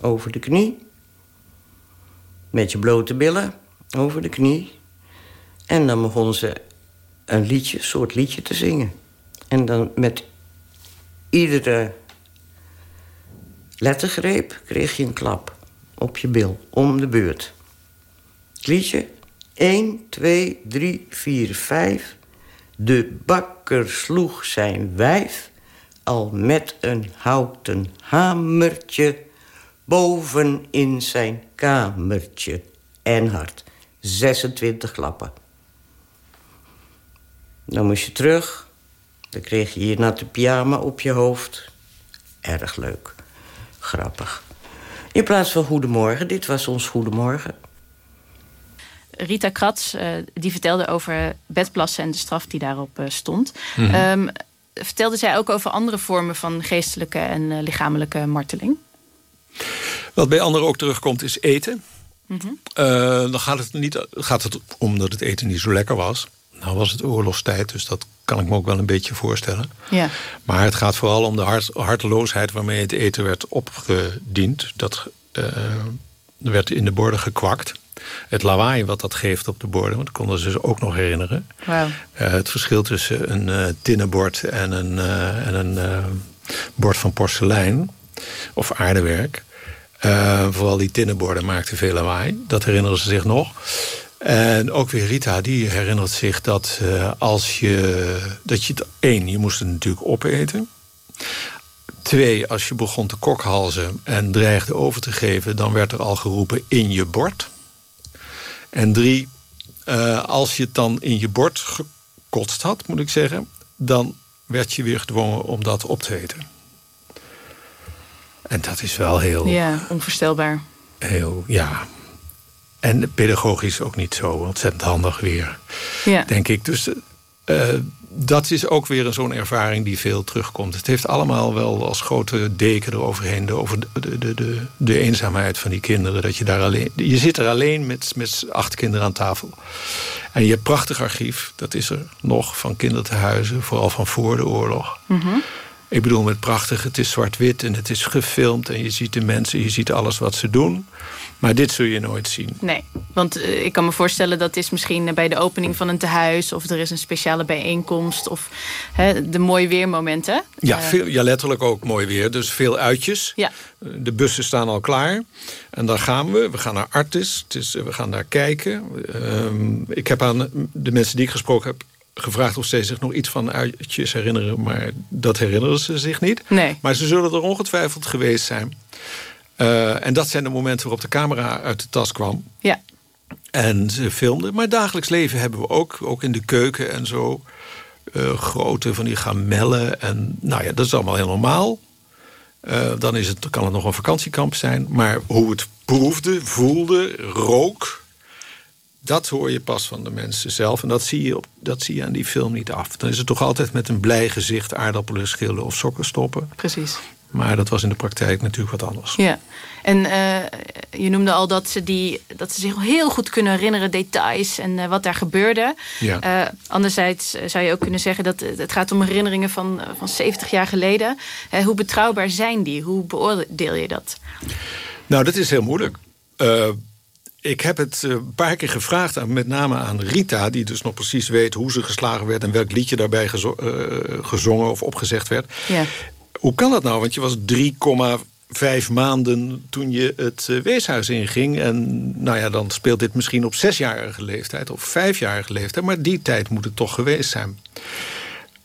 over de knie. Met je blote billen over de knie. En dan begon ze een liedje, een soort liedje te zingen. En dan met iedere lettergreep kreeg je een klap op je bil, om de beurt. Liedje 1, 2, 3, 4, 5. De bakker sloeg zijn wijf al met een houten hamertje boven in zijn kamertje en hard. 26 klappen. Dan moest je terug. Dan kreeg je je natte pyjama op je hoofd. Erg leuk. Grappig. In plaats van goedemorgen, dit was ons goedemorgen. Rita Kratz, uh, die vertelde over bedplassen en de straf die daarop uh, stond. Mm -hmm. um, vertelde zij ook over andere vormen van geestelijke en uh, lichamelijke marteling? Wat bij anderen ook terugkomt is eten. Mm -hmm. uh, dan gaat het, niet, gaat het om dat het eten niet zo lekker was. Nou was het oorlogstijd, dus dat kan ik me ook wel een beetje voorstellen. Ja. Maar het gaat vooral om de hart, harteloosheid waarmee het eten werd opgediend. Dat uh, werd in de borden gekwakt. Het lawaai wat dat geeft op de borden, want dat konden ze zich ook nog herinneren. Wow. Uh, het verschil tussen een uh, tinnenbord en een, en een bord van porselein of aardewerk. Uh, vooral die tinnenborden maakten veel lawaai. Dat herinneren ze zich nog. En ook weer Rita, die herinnert zich dat uh, als je... dat je het, één, je moest het natuurlijk opeten. Twee, als je begon te kokhalzen en dreigde over te geven... dan werd er al geroepen in je bord. En drie, uh, als je het dan in je bord gekotst had, moet ik zeggen... dan werd je weer gedwongen om dat op te eten. En dat is wel heel... Ja, onvoorstelbaar. Heel, ja. En pedagogisch ook niet zo ontzettend handig weer, ja. denk ik. Dus Uh, dat is ook weer zo'n ervaring die veel terugkomt. Het heeft allemaal wel als grote deken eroverheen... De, over de, de, de, de eenzaamheid van die kinderen. Dat je, daar alleen, je zit er alleen met, met acht kinderen aan tafel. En je hebt prachtig archief, dat is er nog, van kindertehuizen. Vooral van voor de oorlog. Mm Ik bedoel met prachtig, het is zwart-wit en het is gefilmd... en je ziet de mensen, je ziet alles wat ze doen... Maar dit zul je nooit zien. Nee, want uh, ik kan me voorstellen dat is misschien bij de opening van een tehuis... of er is een speciale bijeenkomst of hè, de mooi weermomenten. Ja, uh, veel, ja, letterlijk ook mooi weer. Dus veel uitjes. Ja. De bussen staan al klaar. En dan gaan we. We gaan naar Artis. We gaan daar kijken. Uh, ik heb aan de mensen die ik gesproken heb gevraagd of ze zich nog iets van uitjes herinneren. Maar dat herinneren ze zich niet. Nee. Maar ze zullen er ongetwijfeld geweest zijn. Uh, en dat zijn de momenten waarop de camera uit de tas kwam. Ja. En ze filmden. Maar dagelijks leven hebben we ook. Ook in de keuken en zo. Uh, grote van die gamellen. En nou ja, dat is allemaal heel normaal. Uh, dan is het, kan het nog een vakantiekamp zijn. Maar hoe het proefde, voelde, rook... dat hoor je pas van de mensen zelf. En dat zie je, op, dat zie je aan die film niet af. Dan is het toch altijd met een blij gezicht... aardappelen schillen of sokken stoppen. Precies. Maar dat was in de praktijk natuurlijk wat anders. Ja, en uh, je noemde al dat ze, die, dat ze zich heel goed kunnen herinneren... details en uh, wat daar gebeurde. Ja. Uh, anderzijds zou je ook kunnen zeggen... dat het gaat om herinneringen van, van 70 jaar geleden. hoe betrouwbaar zijn die? Hoe beoordeel je dat? Nou, dat is heel moeilijk. Ik heb het een paar keer gevraagd, aan, met name aan Rita... die dus nog precies weet hoe ze geslagen werd... en welk liedje daarbij gezo gezongen of opgezegd werd. Ja. Hoe kan dat nou? Want je was 3,5 maanden toen je het weeshuis inging. En nou ja, dan speelt dit misschien op zesjarige leeftijd of vijfjarige leeftijd. Maar die tijd moet het toch geweest zijn.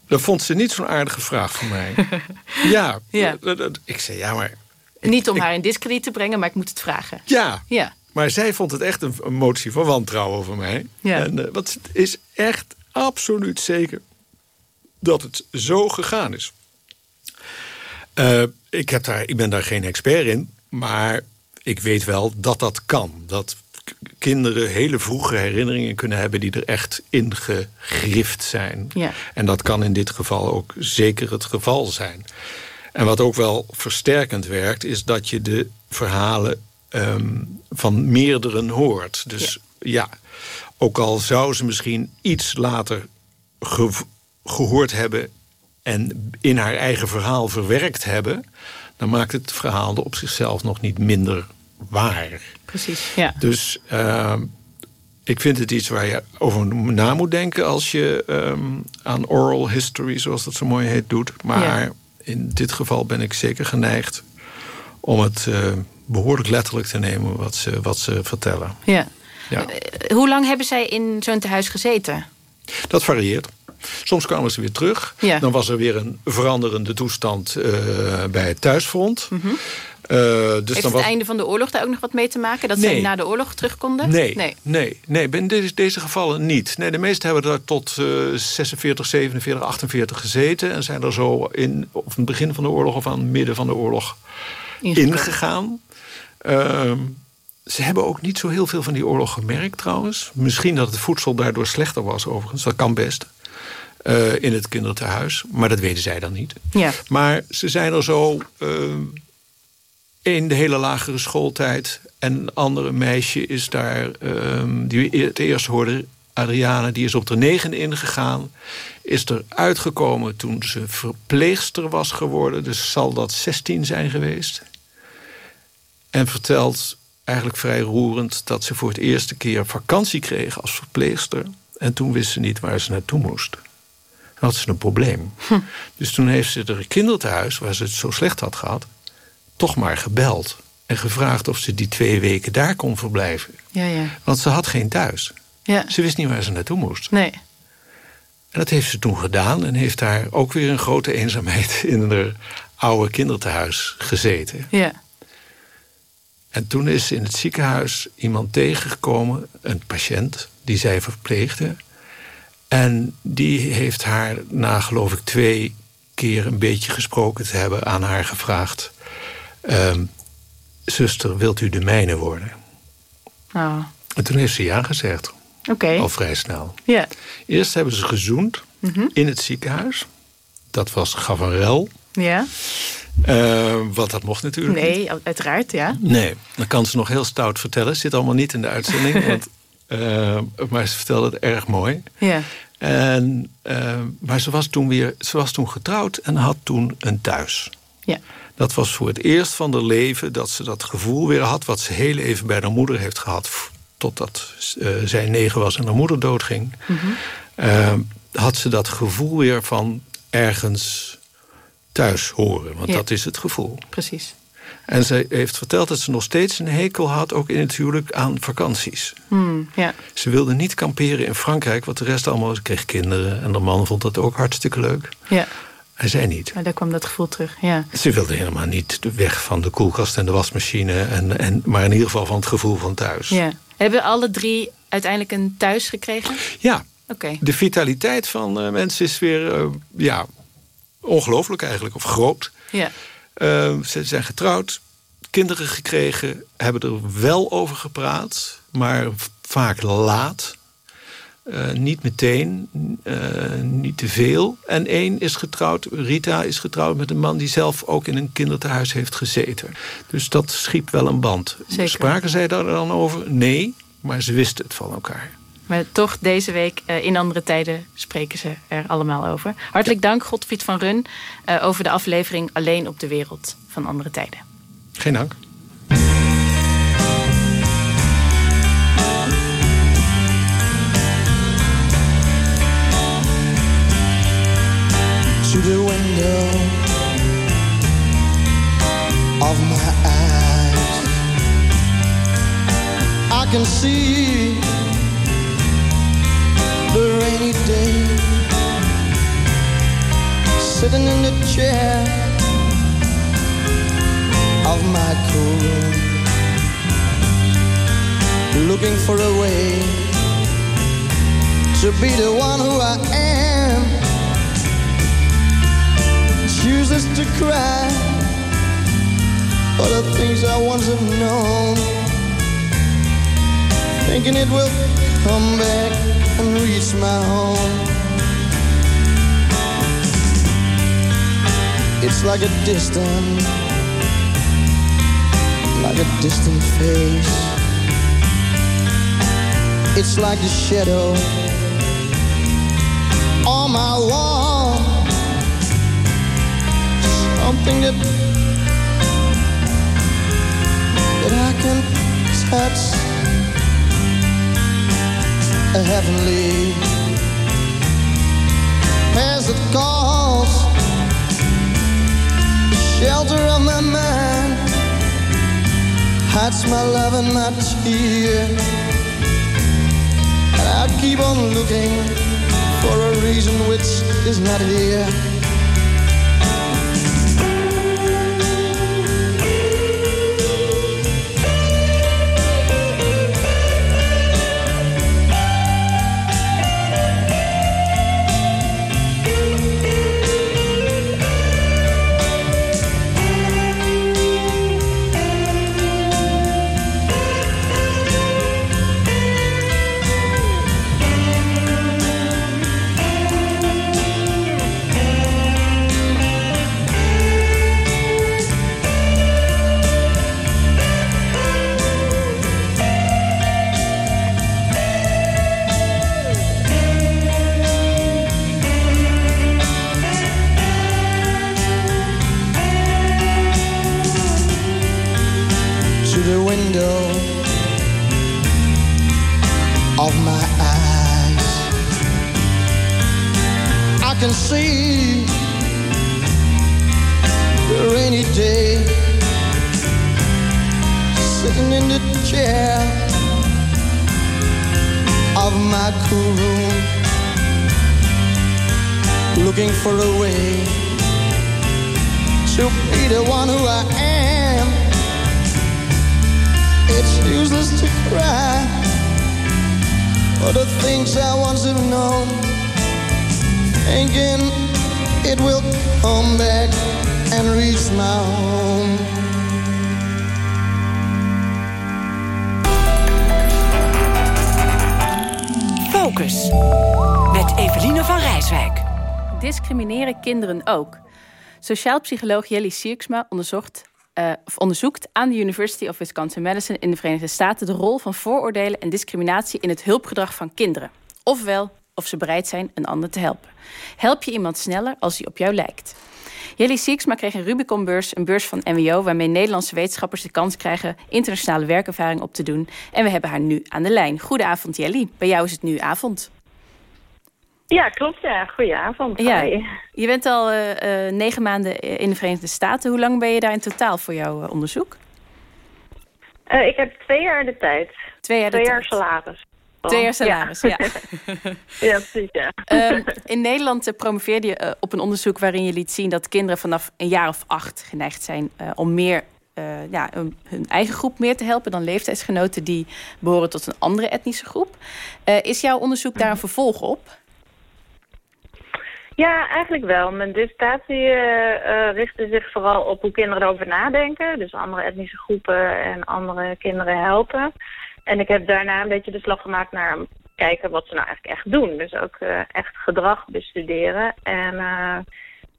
Dat vond ze niet zo'n aardige vraag van mij. ja, ja, ik zei ja, maar... Niet om ik, haar in discrediet te brengen, maar ik moet het vragen. Ja, ja. Maar zij vond het echt een, een motie van wantrouwen van mij. Ja. En uh, wat het is echt absoluut zeker dat het zo gegaan is. Uh, ik, heb daar, ik ben daar geen expert in, maar ik weet wel dat dat kan. Dat kinderen hele vroege herinneringen kunnen hebben... die er echt in gegrift zijn. Ja. En dat kan in dit geval ook zeker het geval zijn. En wat ook wel versterkend werkt... is dat je de verhalen um, van meerderen hoort. Dus ja. ja, ook al zou ze misschien iets later ge gehoord hebben en in haar eigen verhaal verwerkt hebben... dan maakt het verhaal op zichzelf nog niet minder waar. Precies, ja. Dus uh, ik vind het iets waar je over na moet denken... als je um, aan oral history, zoals dat zo mooi heet, doet. Maar ja. in dit geval ben ik zeker geneigd... om het uh, behoorlijk letterlijk te nemen wat ze, wat ze vertellen. Ja. ja. Uh, hoe lang hebben zij in zo'n tehuis gezeten? Dat varieert. Soms kwamen ze weer terug. Ja. Dan was er weer een veranderende toestand uh, bij het thuisfront. Mm -hmm. uh, dus Heeft dan het was... einde van de oorlog daar ook nog wat mee te maken? Dat Nee. zij na de oorlog terug konden? Nee, nee. nee, nee, in deze, deze gevallen niet. Nee, de meesten hebben daar tot uh, 46, 47, 48 gezeten... en zijn er zo in of het begin van de oorlog of aan het midden van de oorlog ingegaan. Uh, ze hebben ook niet zo heel veel van die oorlog gemerkt trouwens. Misschien dat het voedsel daardoor slechter was overigens. Dat kan best. Uh, in het kinderthuis. Maar dat weten zij dan niet. Ja. Maar ze zijn er zo uh, in de hele lagere schooltijd. En een andere meisje is daar, um, die het eerst hoorde, Adriane, die is op de negen ingegaan. Is er uitgekomen toen ze verpleegster was geworden. Dus zal dat 16 zijn geweest. En vertelt eigenlijk vrij roerend dat ze voor het eerste keer vakantie kreeg als verpleegster. En toen wist ze niet waar ze naartoe moest. Dan had ze een probleem. Hm. Dus toen heeft ze er kinderthuis, waar ze het zo slecht had gehad... toch maar gebeld en gevraagd of ze die twee weken daar kon verblijven. Ja, ja. Want ze had geen thuis. Ja. Ze wist niet waar ze naartoe moest. Nee. En dat heeft ze toen gedaan en heeft daar ook weer een grote eenzaamheid... in haar oude kinderthuis gezeten. Ja. En toen is in het ziekenhuis iemand tegengekomen, een patiënt... die zij verpleegde... En die heeft haar na, geloof ik, twee keer een beetje gesproken te hebben... aan haar gevraagd... Um, zuster, wilt u de mijne worden? Oh. En toen heeft ze ja gezegd. Oké. Al vrij snel. Ja. Eerst hebben ze gezoend. in het ziekenhuis. Dat was Gavarel. Ja? Uh, want dat mocht natuurlijk nee, niet. uiteraard, ja. Nee, dan kan ze nog heel stout vertellen. Zit allemaal niet in de uitzending. want, uh, maar ze vertelde het erg mooi. Ja. En, uh, maar ze was, toen weer, ze was toen getrouwd en had toen een thuis. Ja. Dat was voor het eerst van haar leven dat ze dat gevoel weer had... wat ze heel even bij haar moeder heeft gehad... totdat zij negen was en haar moeder doodging. Mm -hmm. had ze dat gevoel weer van ergens thuis horen. Want Ja. dat is het gevoel. Precies. En zij heeft verteld dat ze nog steeds een hekel had... ook in het huwelijk aan vakanties. Hmm, ja. Ze wilde niet kamperen in Frankrijk... wat de rest allemaal... Ze kreeg kinderen en de man vond dat ook hartstikke leuk. ja, Hij zei niet. maar daar kwam dat gevoel terug. Ja. Ze wilde helemaal niet weg van de koelkast en de wasmachine... En, en, maar in ieder geval van het gevoel van thuis. ja. Hebben alle drie uiteindelijk een thuis gekregen? Ja, Oké. de vitaliteit van eh, mensen is weer... eh, ja, ongelooflijk eigenlijk, of groot. Ja. Uh, ze zijn getrouwd, kinderen gekregen, hebben er wel over gepraat, maar vaak laat. Uh, niet meteen, uh, niet te veel. En één is getrouwd, Rita is getrouwd met een man die zelf ook in een kinderthuis heeft gezeten. Dus dat schiep wel een band. Zeker. Spraken zij daar dan over? Nee, maar ze wisten het van elkaar. Maar toch, deze week uh, in andere tijden spreken ze er allemaal over. Hartelijk dank, Godfried van Run, uh, over de aflevering Alleen op de Wereld van Andere Tijden. Geen dank. To the window of my eyes, I can see day. Sitting in the chair of my cool looking for a way to be the one who I am. Chooses to cry for the things I once have known. Thinking it will come back and reach my home. It's like a distant, like a distant face. It's like the shadow on my wall. Something that that I can touch heavenly. As it calls the shelter of my mind hides my love and my tear. And I keep on looking for a reason which is not here Met Eveline van Rij. Rijswijk. Discrimineren kinderen ook? Sociaal psycholoog Jelly Sierksma onderzocht, uh, onderzoekt aan de University of Wisconsin-Madison in de Verenigde Staten de rol van vooroordelen en discriminatie in het hulpgedrag van kinderen. Ofwel, of ze bereid zijn een ander te helpen. Help je iemand sneller als hij op jou lijkt? Jelly Sieksma kreeg een Rubicon-beurs, een beurs van MWO... waarmee Nederlandse wetenschappers de kans krijgen... internationale werkervaring op te doen. En we hebben haar nu aan de lijn. Goedenavond, Jelly. Bij jou is het nu avond. Ja, klopt. Ja. Goedenavond. Ja. Je bent al uh, uh, negen maanden in de Verenigde Staten. Hoe lang ben je daar in totaal voor jouw uh, onderzoek? ik heb twee jaar de tijd. Twee jaar, twee de jaar tijd. salaris. Twee jaar salaris, ja. Ja, ja precies, ja. Uh, in Nederland uh, promoveerde je uh, op een onderzoek waarin je liet zien... dat kinderen vanaf een jaar of acht geneigd zijn om meer... ja, hun eigen groep meer te helpen dan leeftijdsgenoten... die behoren tot een andere etnische groep. is jouw onderzoek daar een vervolg op? Ja, eigenlijk wel. Mijn dissertatie uh, richtte zich vooral op hoe kinderen erover nadenken. Dus andere etnische groepen en andere kinderen helpen. En ik heb daarna een beetje de slag gemaakt naar kijken wat ze nou eigenlijk echt doen. Dus ook uh, echt gedrag bestuderen. En uh,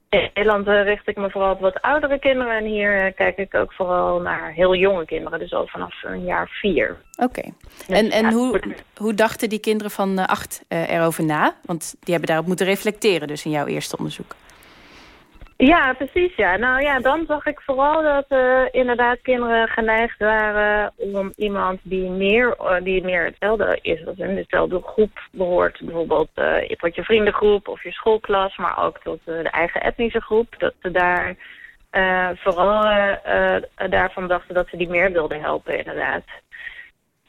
in Nederland richt ik me vooral op wat oudere kinderen. En hier kijk ik ook vooral naar heel jonge kinderen. Dus al vanaf een jaar vier. Oké. Okay. Dus en, en ja, hoe, hoe dachten die kinderen van acht erover na? Want die hebben daarop moeten reflecteren dus in jouw eerste onderzoek. Ja, precies. Ja. Nou ja, dan zag ik vooral dat inderdaad kinderen geneigd waren om iemand die meer, uh, die meer hetzelfde is als in dezelfde groep behoort. Bijvoorbeeld uh, tot je vriendengroep of je schoolklas, maar ook tot de eigen etnische groep. Dat ze daar vooral daarvan dachten dat ze die meer wilden helpen, inderdaad.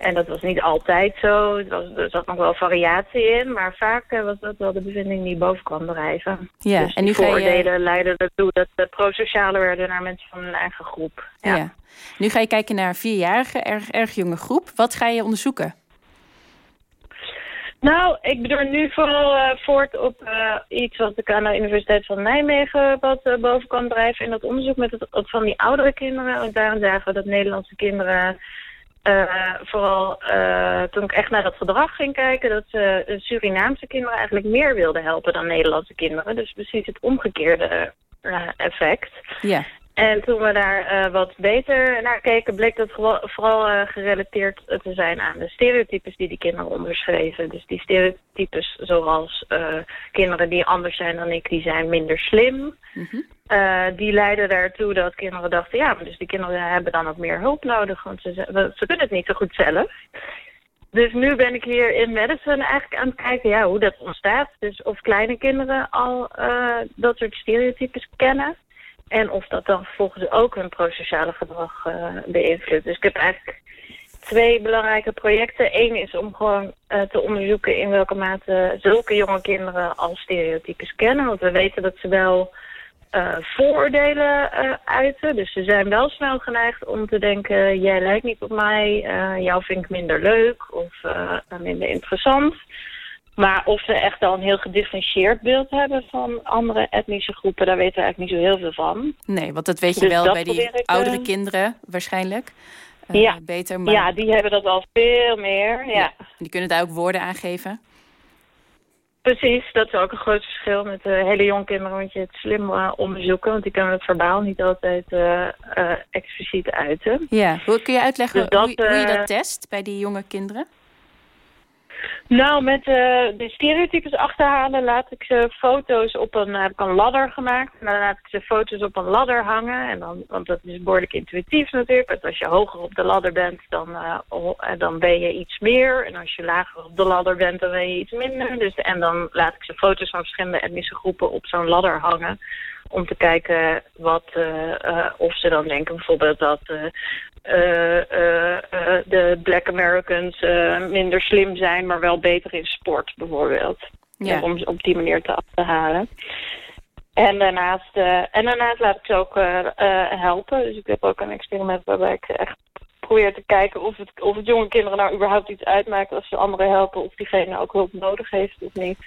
En dat was niet altijd zo. Er, was, er zat nog wel variatie in. Maar vaak was dat wel de bevinding die boven kwam drijven. Ja, dus en nu vooroordelen ga je... leidden ertoe dat de prosocialer werden naar mensen van hun eigen groep. Ja. ja. Nu ga je kijken naar een vierjarige, erg, erg jonge groep. Wat ga je onderzoeken? Nou, ik bedoel nu vooral uh, voort op uh, iets wat ik aan de Universiteit van Nijmegen wat uh, boven kan drijven in dat onderzoek met het, van die oudere kinderen. Want daarom zagen we dat Nederlandse kinderen uh, vooral uh, toen ik echt naar dat gedrag ging kijken... dat uh, Surinaamse kinderen eigenlijk meer wilden helpen dan Nederlandse kinderen. Dus precies het omgekeerde effect. Ja. En toen we daar wat beter naar keken... bleek dat vooral gerelateerd te zijn aan de stereotypes die die kinderen onderschreven. Dus die stereotypes zoals kinderen die anders zijn dan ik, die zijn minder slim... Mm -hmm. Uh, die leiden daartoe dat kinderen dachten... ja, maar dus die kinderen hebben dan ook meer hulp nodig... want ze, ze kunnen het niet zo goed zelf. Dus nu ben ik hier in Madison eigenlijk aan het kijken ja, hoe dat ontstaat. Dus of kleine kinderen al dat soort stereotypes kennen... en of dat dan vervolgens ook hun prosociale gedrag uh, beïnvloedt. Dus ik heb eigenlijk twee belangrijke projecten. Eén is om gewoon te onderzoeken in welke mate zulke jonge kinderen al stereotypes kennen. Want we weten dat ze wel... Uh, vooroordelen uiten. Dus ze zijn wel snel geneigd om te denken... jij lijkt niet op mij, jou vind ik minder leuk of minder interessant. Maar of ze echt al een heel gedifferentieerd beeld hebben... van andere etnische groepen, daar weten we eigenlijk niet zo heel veel van. Nee, want dat weet je dus wel bij die ik, oudere kinderen waarschijnlijk. ja, beter, maar... ja, die hebben dat al veel meer. Ja. ja. Die kunnen daar ook woorden aan geven. Precies, dat is ook een groot verschil met uh, hele jonge kinderen moet je het slim uh, onderzoeken, want die kunnen het verbaal niet altijd expliciet uiten. Ja, hoe kun je uitleggen dus dat, hoe, hoe, je dat test bij die jonge kinderen? Nou, met de stereotypes achterhalen laat ik ze foto's op een, heb ik een ladder gemaakt. En dan laat ik ze foto's op een ladder hangen. En dan, want dat is behoorlijk intuïtief natuurlijk. Want als je hoger op de ladder bent, dan, uh, dan ben je iets meer. En als je lager op de ladder bent, dan ben je iets minder. Dus, en dan laat ik ze foto's van verschillende etnische groepen op zo'n ladder hangen om te kijken wat, uh, uh, of ze dan denken bijvoorbeeld dat uh, de Black Americans minder slim zijn, maar wel beter in sport bijvoorbeeld. Ja. Om op die manier te achterhalen. En daarnaast, en daarnaast laat ik ze ook helpen. Dus ik heb ook een experiment waarbij ik echt probeer te kijken of het, of het jonge kinderen nou überhaupt iets uitmaakt als ze anderen helpen, of diegene ook hulp nodig heeft of niet.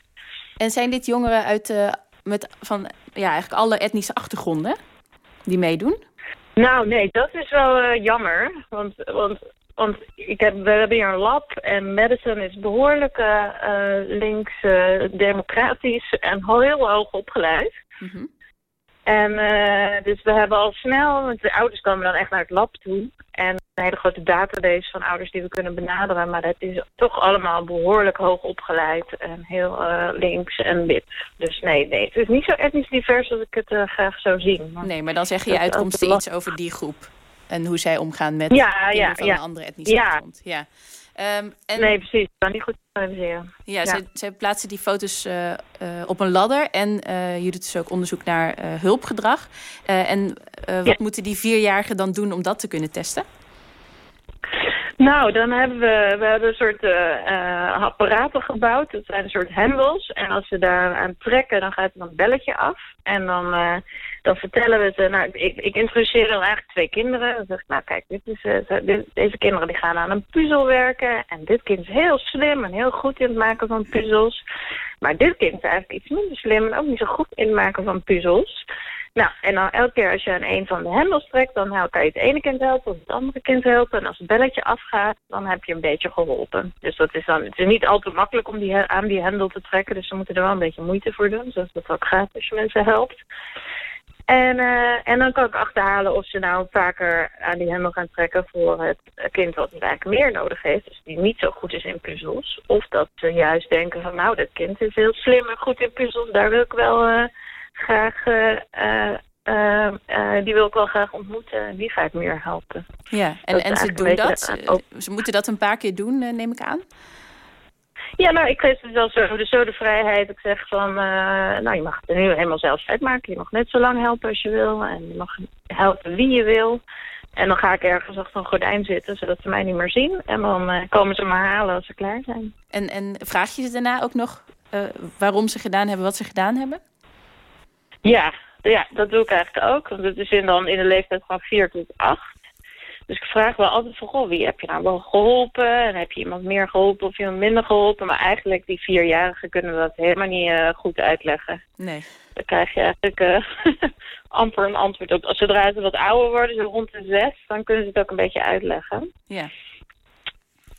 En zijn dit jongeren uit met van ja, eigenlijk alle etnische achtergronden die meedoen? Nou, nee, dat is wel uh, jammer. Want, want want ik heb, we hebben hier een lab en Madison is behoorlijk uh, links uh, democratisch en heel hoog opgeleid. Mhm. En uh, dus we hebben al snel, want de ouders komen dan echt naar het lab toe. En een hele grote database van ouders die we kunnen benaderen. Maar het is toch allemaal behoorlijk hoog opgeleid en heel uh, links en wit. Dus nee, nee, het is niet zo etnisch divers als ik het uh, graag zou zien. Maar nee, maar dan zeg je uitkomsten iets over die groep. En hoe zij omgaan met ja, ja, van ja. een andere etnische ja. Ja. Um, en... Nee, precies. Ik kan niet goed analyseren. Ja, ja. Zij, zij, plaatsen die foto's uh, uh, op een ladder. En uh, jullie doet dus ook onderzoek naar hulpgedrag. en wat ja. moeten die vierjarigen dan doen om dat te kunnen testen? Nou, dan hebben we, we hebben een soort uh, apparaten gebouwd. Dat zijn een soort hendels. En als ze daar aan trekken, dan gaat er een belletje af. En dan, uh, dan vertellen we ze... Nou, ik, ik introduceer dan eigenlijk twee kinderen. Dan zeg ik, nou kijk, dit is, deze kinderen die gaan aan een puzzel werken. En dit kind is heel slim en heel goed in het maken van puzzels. Maar dit kind is eigenlijk iets minder slim en ook niet zo goed in het maken van puzzels. Nou, en dan elke keer als je aan een van de hendels trekt, dan kan je het ene kind helpen of het andere kind helpen. En als het belletje afgaat, dan heb je een beetje geholpen. Dus dat is dan, het is niet altijd makkelijk om die, aan die hendel te trekken, dus ze moeten er wel een beetje moeite voor doen, zoals dat ook gaat als je mensen helpt. En, uh, en dan kan ik achterhalen of ze nou vaker aan die hendel gaan trekken voor het kind wat eigenlijk meer nodig heeft. Dus die niet zo goed is in puzzels. Of dat ze juist denken van nou, dat kind is heel slim en goed in puzzels, daar wil ik wel... Uh, graag, uh, uh, uh, die wil ik wel graag ontmoeten. Die ga ik meer helpen. Ja, en, en ze doen dat? Ook... Ze moeten dat een paar keer doen, neem ik aan? Ja, nou, ik geef ze wel zo de, zo de vrijheid. Ik zeg van, nou, je mag het er nu helemaal zelf uitmaken. Je mag net zo lang helpen als je wil. En je mag helpen wie je wil. En dan ga ik ergens achter een gordijn zitten, zodat ze mij niet meer zien. En dan komen ze me halen als ze klaar zijn. En, en vraag je ze daarna ook nog waarom ze gedaan hebben wat ze gedaan hebben? Ja, ja, dat doe ik eigenlijk ook. Want het is in, dan in de leeftijd van 4 tot 8. Dus ik vraag wel altijd van, goh, wie heb je nou wel geholpen? En heb je iemand meer geholpen of iemand minder geholpen? Maar eigenlijk, die vierjarigen kunnen we dat helemaal niet uh, goed uitleggen. Nee. Dan krijg je eigenlijk uh, amper een antwoord op. Als zodra ze wat ouder worden, zo rond de zes, dan kunnen ze het ook een beetje uitleggen. Ja.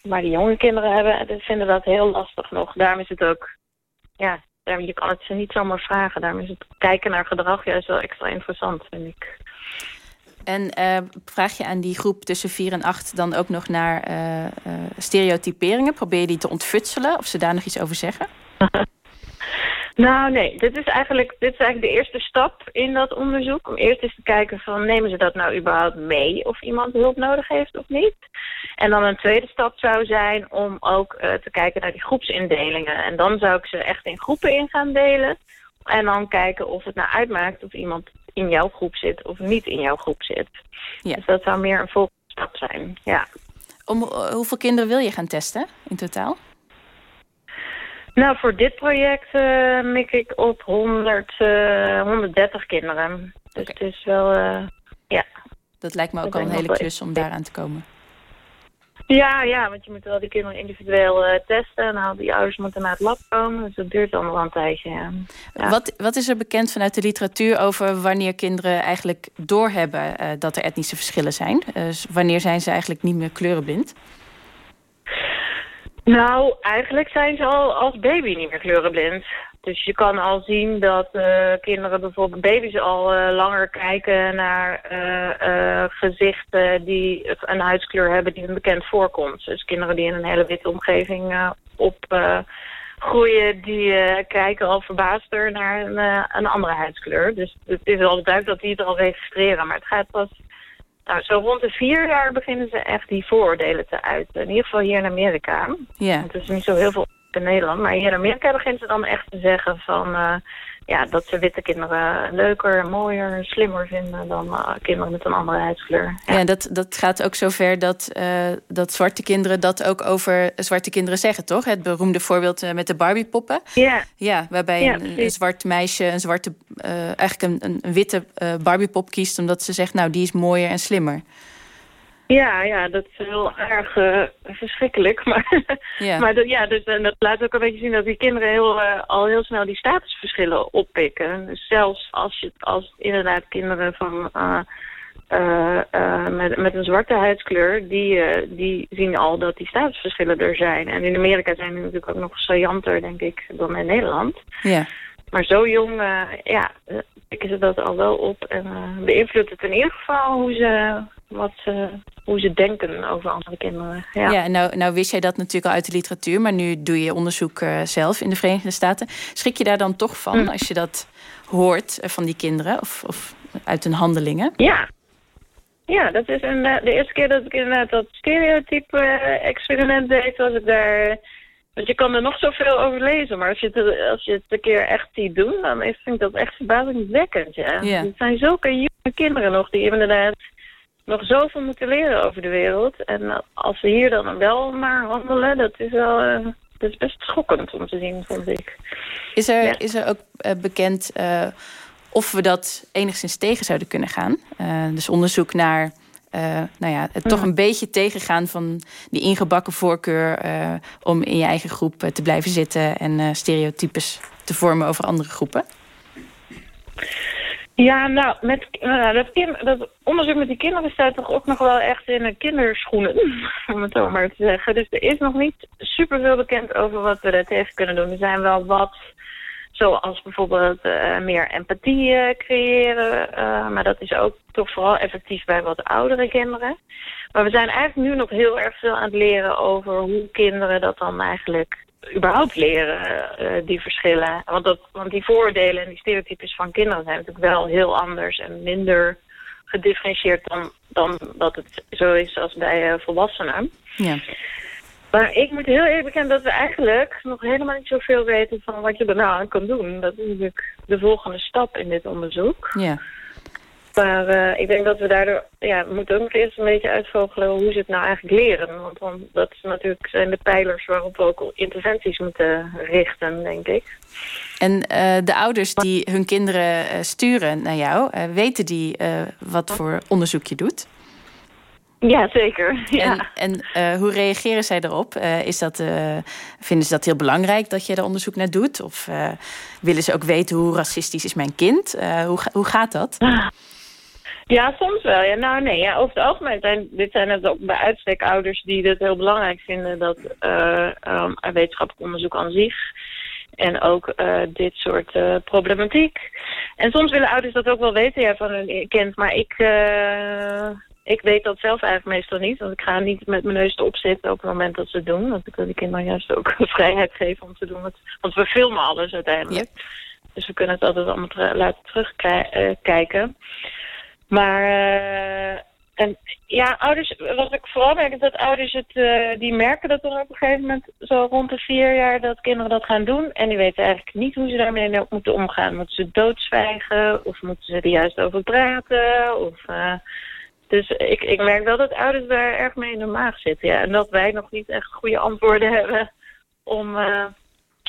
Maar die jonge kinderen hebben, vinden dat heel lastig nog. Daarom is het ook, ja, je kan het ze niet zomaar vragen. Daarom is het kijken naar gedrag juist wel extra interessant, vind ik. En uh, vraag je aan die groep tussen 4 en 8 dan ook nog naar uh, uh, stereotyperingen? Probeer je die te ontfutselen of ze daar nog iets over zeggen? nou, nee. Dit is, eigenlijk, dit is eigenlijk de eerste stap in dat onderzoek. Om eerst eens te kijken van nemen ze dat nou überhaupt mee of iemand hulp nodig heeft of niet. En dan een tweede stap zou zijn om ook uh, te kijken naar die groepsindelingen. En dan zou ik ze echt in groepen in gaan delen. En dan kijken of het nou uitmaakt of iemand in jouw groep zit of niet in jouw groep zit. Ja. Dus dat zou meer een volgende stap zijn, ja. Om, uh, hoeveel kinderen wil je gaan testen in totaal? Nou, voor dit project uh, mik ik op 100, 130 kinderen. Dus okay. het is wel, ja. Dat lijkt me ook al een hele klus om daaraan te komen. Ja, ja, want je moet wel die kinderen individueel testen. En nou, die ouders moeten naar het lab komen. Dus dat duurt dan wel een tijdje, ja. ja. Wat, wat is er bekend vanuit de literatuur over wanneer kinderen eigenlijk doorhebben dat er etnische verschillen zijn? Uh, wanneer zijn ze eigenlijk niet meer kleurenblind? Nou, eigenlijk zijn ze al als baby niet meer kleurenblind. Dus je kan al zien dat uh, kinderen, bijvoorbeeld baby's, al uh, langer kijken naar uh, gezichten die een huidskleur hebben die een bekend voorkomt. Dus kinderen die in een hele witte omgeving opgroeien, die kijken al verbaasder naar een, een, andere huidskleur. Dus het is wel duidelijk dat die het al registreren. Maar het gaat pas, nou, zo rond de vier jaar beginnen ze echt die vooroordelen te uiten. In ieder geval hier in Amerika. Ja. Het is niet zo heel veel in Nederland. Maar hier in Amerika beginnen ze dan echt te zeggen van... Uh, ja, dat ze witte kinderen leuker, mooier, slimmer vinden dan uh, kinderen met een andere huidskleur. Ja, ja dat, dat gaat ook zover dat, uh, dat zwarte kinderen dat ook over zwarte kinderen zeggen, toch? Het beroemde voorbeeld met de Barbiepoppen. Ja. Ja, waarbij ja, een, een, zwart meisje een zwarte, eigenlijk een, een witte Barbiepop kiest... omdat ze zegt, nou, die is mooier en slimmer. Ja, ja, dat is heel erg uh, verschrikkelijk. Maar, ja. maar dat, ja, dus, en dat laat ook een beetje zien dat die kinderen heel, uh, al heel snel die statusverschillen oppikken. Dus zelfs als, je, als inderdaad kinderen van, uh, met, met een zwarte huidskleur, die, die zien al dat die staatsverschillen er zijn. En in Amerika zijn die natuurlijk ook nog saillanter, denk ik, dan in Nederland. Ja. Maar zo jong, ja, pikken ze dat al wel op. En beïnvloedt het in ieder geval hoe ze, wat, hoe ze denken over andere kinderen. Ja, ja nou, nou wist jij dat natuurlijk al uit de literatuur. Maar nu doe je onderzoek zelf in de Verenigde Staten. Schrik je daar dan toch van hm. als je dat hoort van die kinderen? Of, of uit hun handelingen? Ja, ja, dat is een, de eerste keer dat ik inderdaad dat stereotype uh, experiment deed, was ik daar... Want je kan er nog zoveel over lezen, maar als je het, als je het een keer echt ziet doen, dan is, vind ik dat echt verbazingwekkend. Ja. ja. Het zijn zulke jonge kinderen nog die inderdaad nog zoveel moeten leren over de wereld. En als ze hier dan wel maar handelen, dat is wel... Uh, dat is best schokkend om te zien, vond ik. Is er, is er ook uh, bekend of we dat enigszins tegen zouden kunnen gaan. Dus onderzoek naar nou ja, het toch een beetje tegengaan van die ingebakken voorkeur om in je eigen groep te blijven zitten en stereotypes te vormen over andere groepen. Ja, nou, met, dat, kind, dat, onderzoek met die kinderen staat toch ook nog wel echt in de kinderschoenen, om het zo maar te zeggen. Dus er is nog niet superveel bekend over wat we daar tegen kunnen doen. Er zijn wel wat Zoals bijvoorbeeld uh, meer empathie uh, creëren. Maar dat is ook toch vooral effectief bij wat oudere kinderen. Maar we zijn eigenlijk nu nog heel erg veel aan het leren over hoe kinderen dat dan eigenlijk überhaupt leren, die verschillen. Want, dat, want die vooroordelen en die stereotypes van kinderen zijn natuurlijk wel heel anders en minder gedifferentieerd dan, dan dat het zo is als bij volwassenen. Ja. Maar ik moet heel eerlijk bekennen dat we eigenlijk nog helemaal niet zoveel weten van wat je er nou aan kan doen. Dat is natuurlijk de volgende stap in dit onderzoek. Ja. Maar uh, ik denk dat we daardoor, ja, we moeten ook nog eerst een beetje uitvogelen hoe ze het nou eigenlijk leren. Want dan, dat is natuurlijk zijn de pijlers waarop we ook interventies moeten richten, denk ik. En uh, de ouders die hun kinderen uh, sturen naar jou, weten die wat voor onderzoek je doet? Ja, zeker. Ja. En, en hoe reageren zij erop? Is dat, vinden ze dat heel belangrijk dat je er onderzoek naar doet? Of willen ze ook weten hoe racistisch is mijn kind? hoe, hoe gaat dat? Ja, soms wel. Ja, nou nee, ja, over het algemeen zijn dit zijn het ook bij uitstek ouders die het heel belangrijk vinden dat um, wetenschappelijk onderzoek aan zich en ook dit soort problematiek. En soms willen ouders dat ook wel weten ja, van hun kind, maar ik ik weet dat zelf eigenlijk meestal niet. Want ik ga niet met mijn neus erop zitten op het moment dat ze het doen. Want ik wil die kinderen juist ook vrijheid geven om te doen. want we filmen alles uiteindelijk. Dus we kunnen het altijd allemaal laten terugkijken. Uh, maar... Uh, en ja, ouders, wat ik vooral merk is dat ouders het, uh, die merken dat er op een gegeven moment zo rond de vier jaar dat kinderen dat gaan doen. En die weten eigenlijk niet hoe ze daarmee moeten omgaan. Moeten ze doodzwijgen of moeten ze er juist over praten? Of, uh, dus ik, ik merk wel dat ouders daar erg mee in de maag zitten. Ja. En dat wij nog niet echt goede antwoorden hebben om,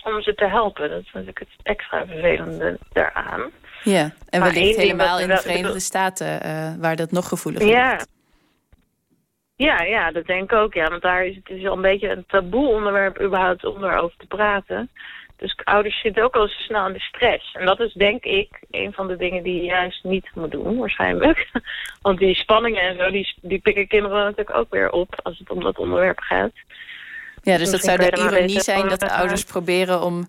om ze te helpen. Dat is natuurlijk het extra vervelende daaraan. Ja, en wellicht helemaal in de Verenigde Staten, uh, waar dat nog gevoeliger ja. Wordt. Ja, ja, dat denk ik ook. Ja, want daar is het is al een beetje een taboe onderwerp überhaupt om erover te praten. Dus ouders zitten ook al snel in de stress. En dat is denk ik een van de dingen die je juist niet moet doen, waarschijnlijk. Want die spanningen en zo, die, die pikken kinderen natuurlijk ook weer op als het om dat onderwerp gaat. Ja, dus, dat zou de ironie zijn dat de ouders proberen om,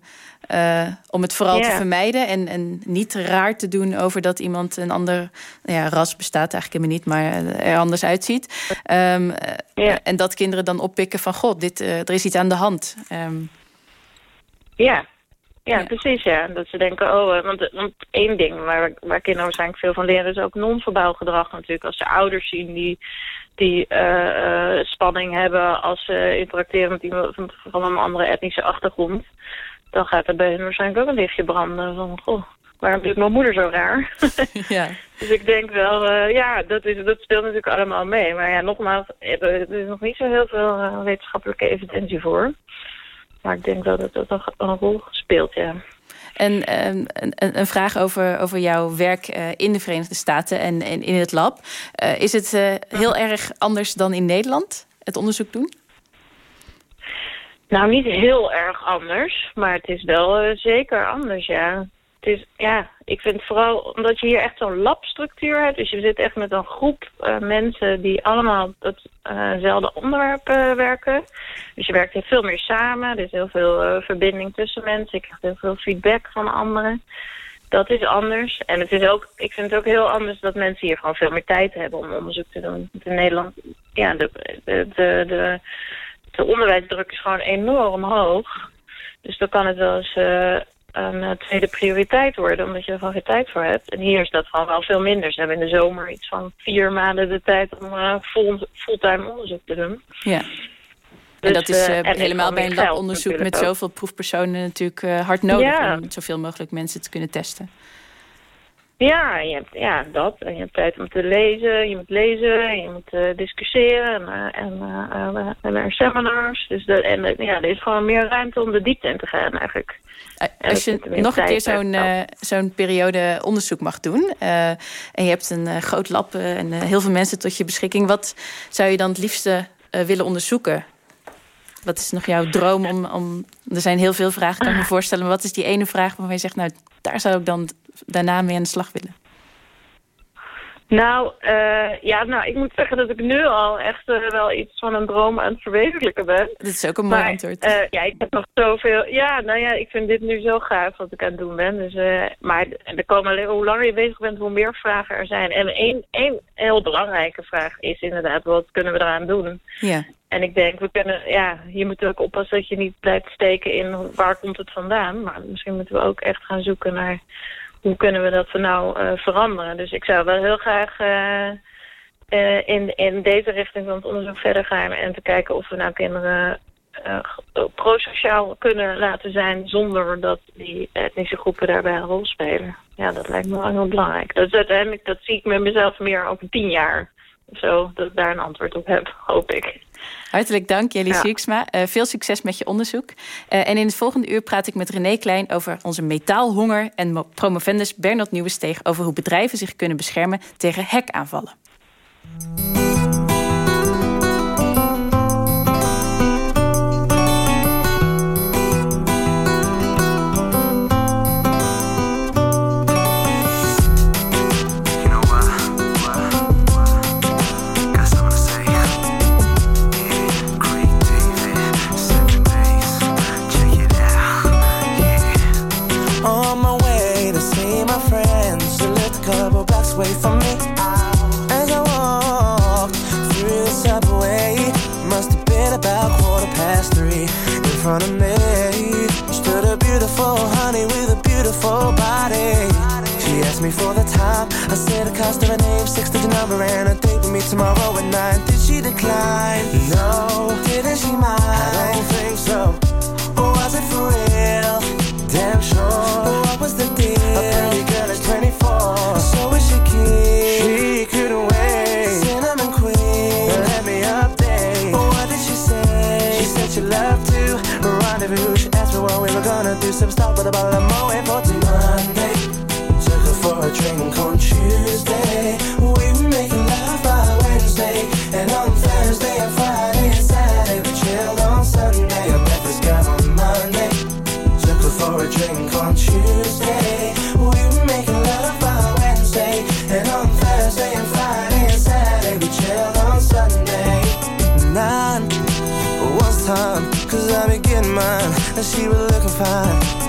uh, om het vooral te vermijden. En, en niet raar te doen over dat iemand een ander ja, ras bestaat eigenlijk helemaal niet, maar er anders uitziet. Um, En dat kinderen dan oppikken van god, dit, uh, er is iets aan de hand. Um, ja. Ja, precies. Ja. Dat ze denken, oh, eh, want, want één ding waar, waar kinderen waarschijnlijk veel van leren... is ook non-verbaal gedrag natuurlijk. Als ze ouders zien die, die uh, uh, spanning hebben... als ze interacteren met iemand van, een andere etnische achtergrond... dan gaat er bij hen waarschijnlijk ook een lichtje branden. Van, goh, waarom doet mijn moeder zo raar? ja. dus ik denk wel, uh, ja, dat, is, dat speelt natuurlijk allemaal mee. Maar ja, nogmaals, er is nog niet zo heel veel wetenschappelijke evidentie voor... Maar ik denk wel dat dat een, een rol speelt, ja. En ehm, een, een, vraag over, over jouw werk uh, in de Verenigde Staten en, en in het lab. Uh, is het uh, heel erg anders dan in Nederland, het onderzoek doen? Nou, niet heel erg anders, maar het is wel zeker anders, ja. Het is, ja, ik vind vooral omdat je hier echt zo'n labstructuur hebt. Dus je zit echt met een groep uh, mensen die allemaal hetzelfde uh onderwerp uh, werken. Dus je werkt veel meer samen. Er is heel veel verbinding tussen mensen. Ik krijg heel veel feedback van anderen. Dat is anders. En het is ook, ik vind het ook heel anders dat mensen hier gewoon veel meer tijd hebben om onderzoek te doen. In Nederland, ja, de, de, de, de, de onderwijsdruk is gewoon enorm hoog. Dus dan kan het wel eens een uh, tweede prioriteit worden, omdat je er gewoon geen tijd voor hebt. En hier is dat gewoon wel veel minder. Ze hebben in de zomer iets van vier maanden de tijd om uh, full, fulltime onderzoek te doen. Ja. En dat is uh, helemaal bij een labonderzoek met zoveel proefpersonen natuurlijk uh, hard nodig ja. om zoveel mogelijk mensen te kunnen testen. Ja, je hebt, ja, dat. En je hebt tijd om te lezen. Je moet lezen, je moet uh, discussiëren en, uh, en, uh, en er seminars. Dus de, en ja, er is gewoon meer ruimte om de diepte in te gaan eigenlijk. Als je nog een keer zo'n zo'n periode onderzoek mag doen... en je hebt een groot lab en heel veel mensen tot je beschikking... wat zou je dan het liefste willen onderzoeken? Wat is nog jouw droom om, om... Er zijn heel veel vragen, kan ik me voorstellen. Maar wat is die ene vraag waarvan je zegt... nou, daar zou ik dan daarna mee aan de slag willen? Nou, uh, ja, nou, ik moet zeggen dat ik nu al echt uh, wel iets van een droom aan het verwezenlijken ben. Dat is ook een mooi antwoord. Uh, ja, ik heb nog zoveel... Ja, nou ja, ik vind dit nu zo gaaf wat ik aan het doen ben. Dus, maar er komen alleen, hoe langer je bezig bent, hoe meer vragen er zijn. En één, één heel belangrijke vraag is inderdaad, wat kunnen we eraan doen? Ja. En ik denk, we kunnen, ja, je moet ook oppassen dat je niet blijft steken in waar komt het vandaan. Maar misschien moeten we ook echt gaan zoeken naar hoe kunnen we dat nou uh, veranderen. Dus ik zou wel heel graag uh, uh, in, in deze richting van het onderzoek verder gaan en te kijken of we nou kinderen prosociaal kunnen laten zijn zonder dat die etnische groepen daarbij een rol spelen. Ja, dat lijkt me wel heel belangrijk. Dat, uiteindelijk, dat zie ik met mezelf meer over tien jaar zo, dat ik daar een antwoord op heb, hoop ik. Hartelijk dank, Jelly ja. Sieksma. Uh, veel succes met je onderzoek. Uh, en in het volgende uur praat ik met René Klein over onze metaalhonger... en promovendus Bernard Nieuwensteeg over hoe bedrijven zich kunnen beschermen tegen hackaanvallen. Asked me for the time I said the cost of a name, six-digit number And a date with me tomorrow at nine Did she decline? No Didn't she mind? I don't think so Or was it for real? Damn sure But What was the deal? A pretty girl is 24 So is she keen? She couldn't wait Cinnamon queen Let me update What did she say? She said she loved to rendezvous She asked me what we were gonna do Some stuff with a bottle of Moet for till a drink on Tuesday. We were making love by Wednesday. And on Thursday and Friday and Saturday We chilled on Sunday. I met this guy on Monday. Took her for a drink on Tuesday. We were making love by Wednesday. And on Thursday and Friday and Saturday We chilled on Sunday. Nine. Was Cause I be getting mine. And she was looking fine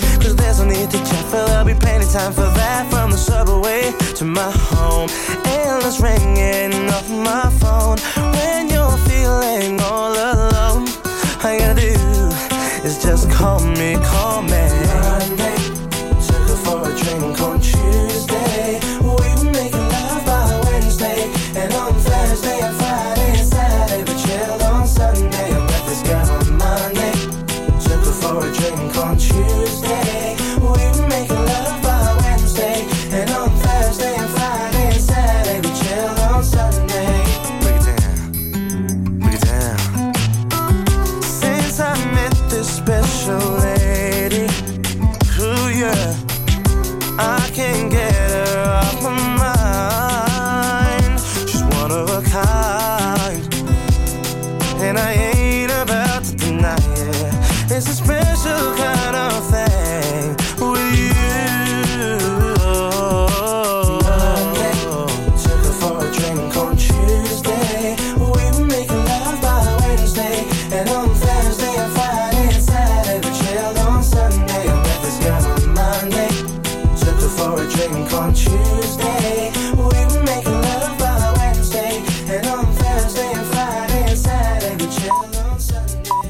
Cause there's no need to check, but there'll be plenty time for that. From the subway to my home Endless ringing off my phone. When you're feeling all alone All you gotta do is just call me, call me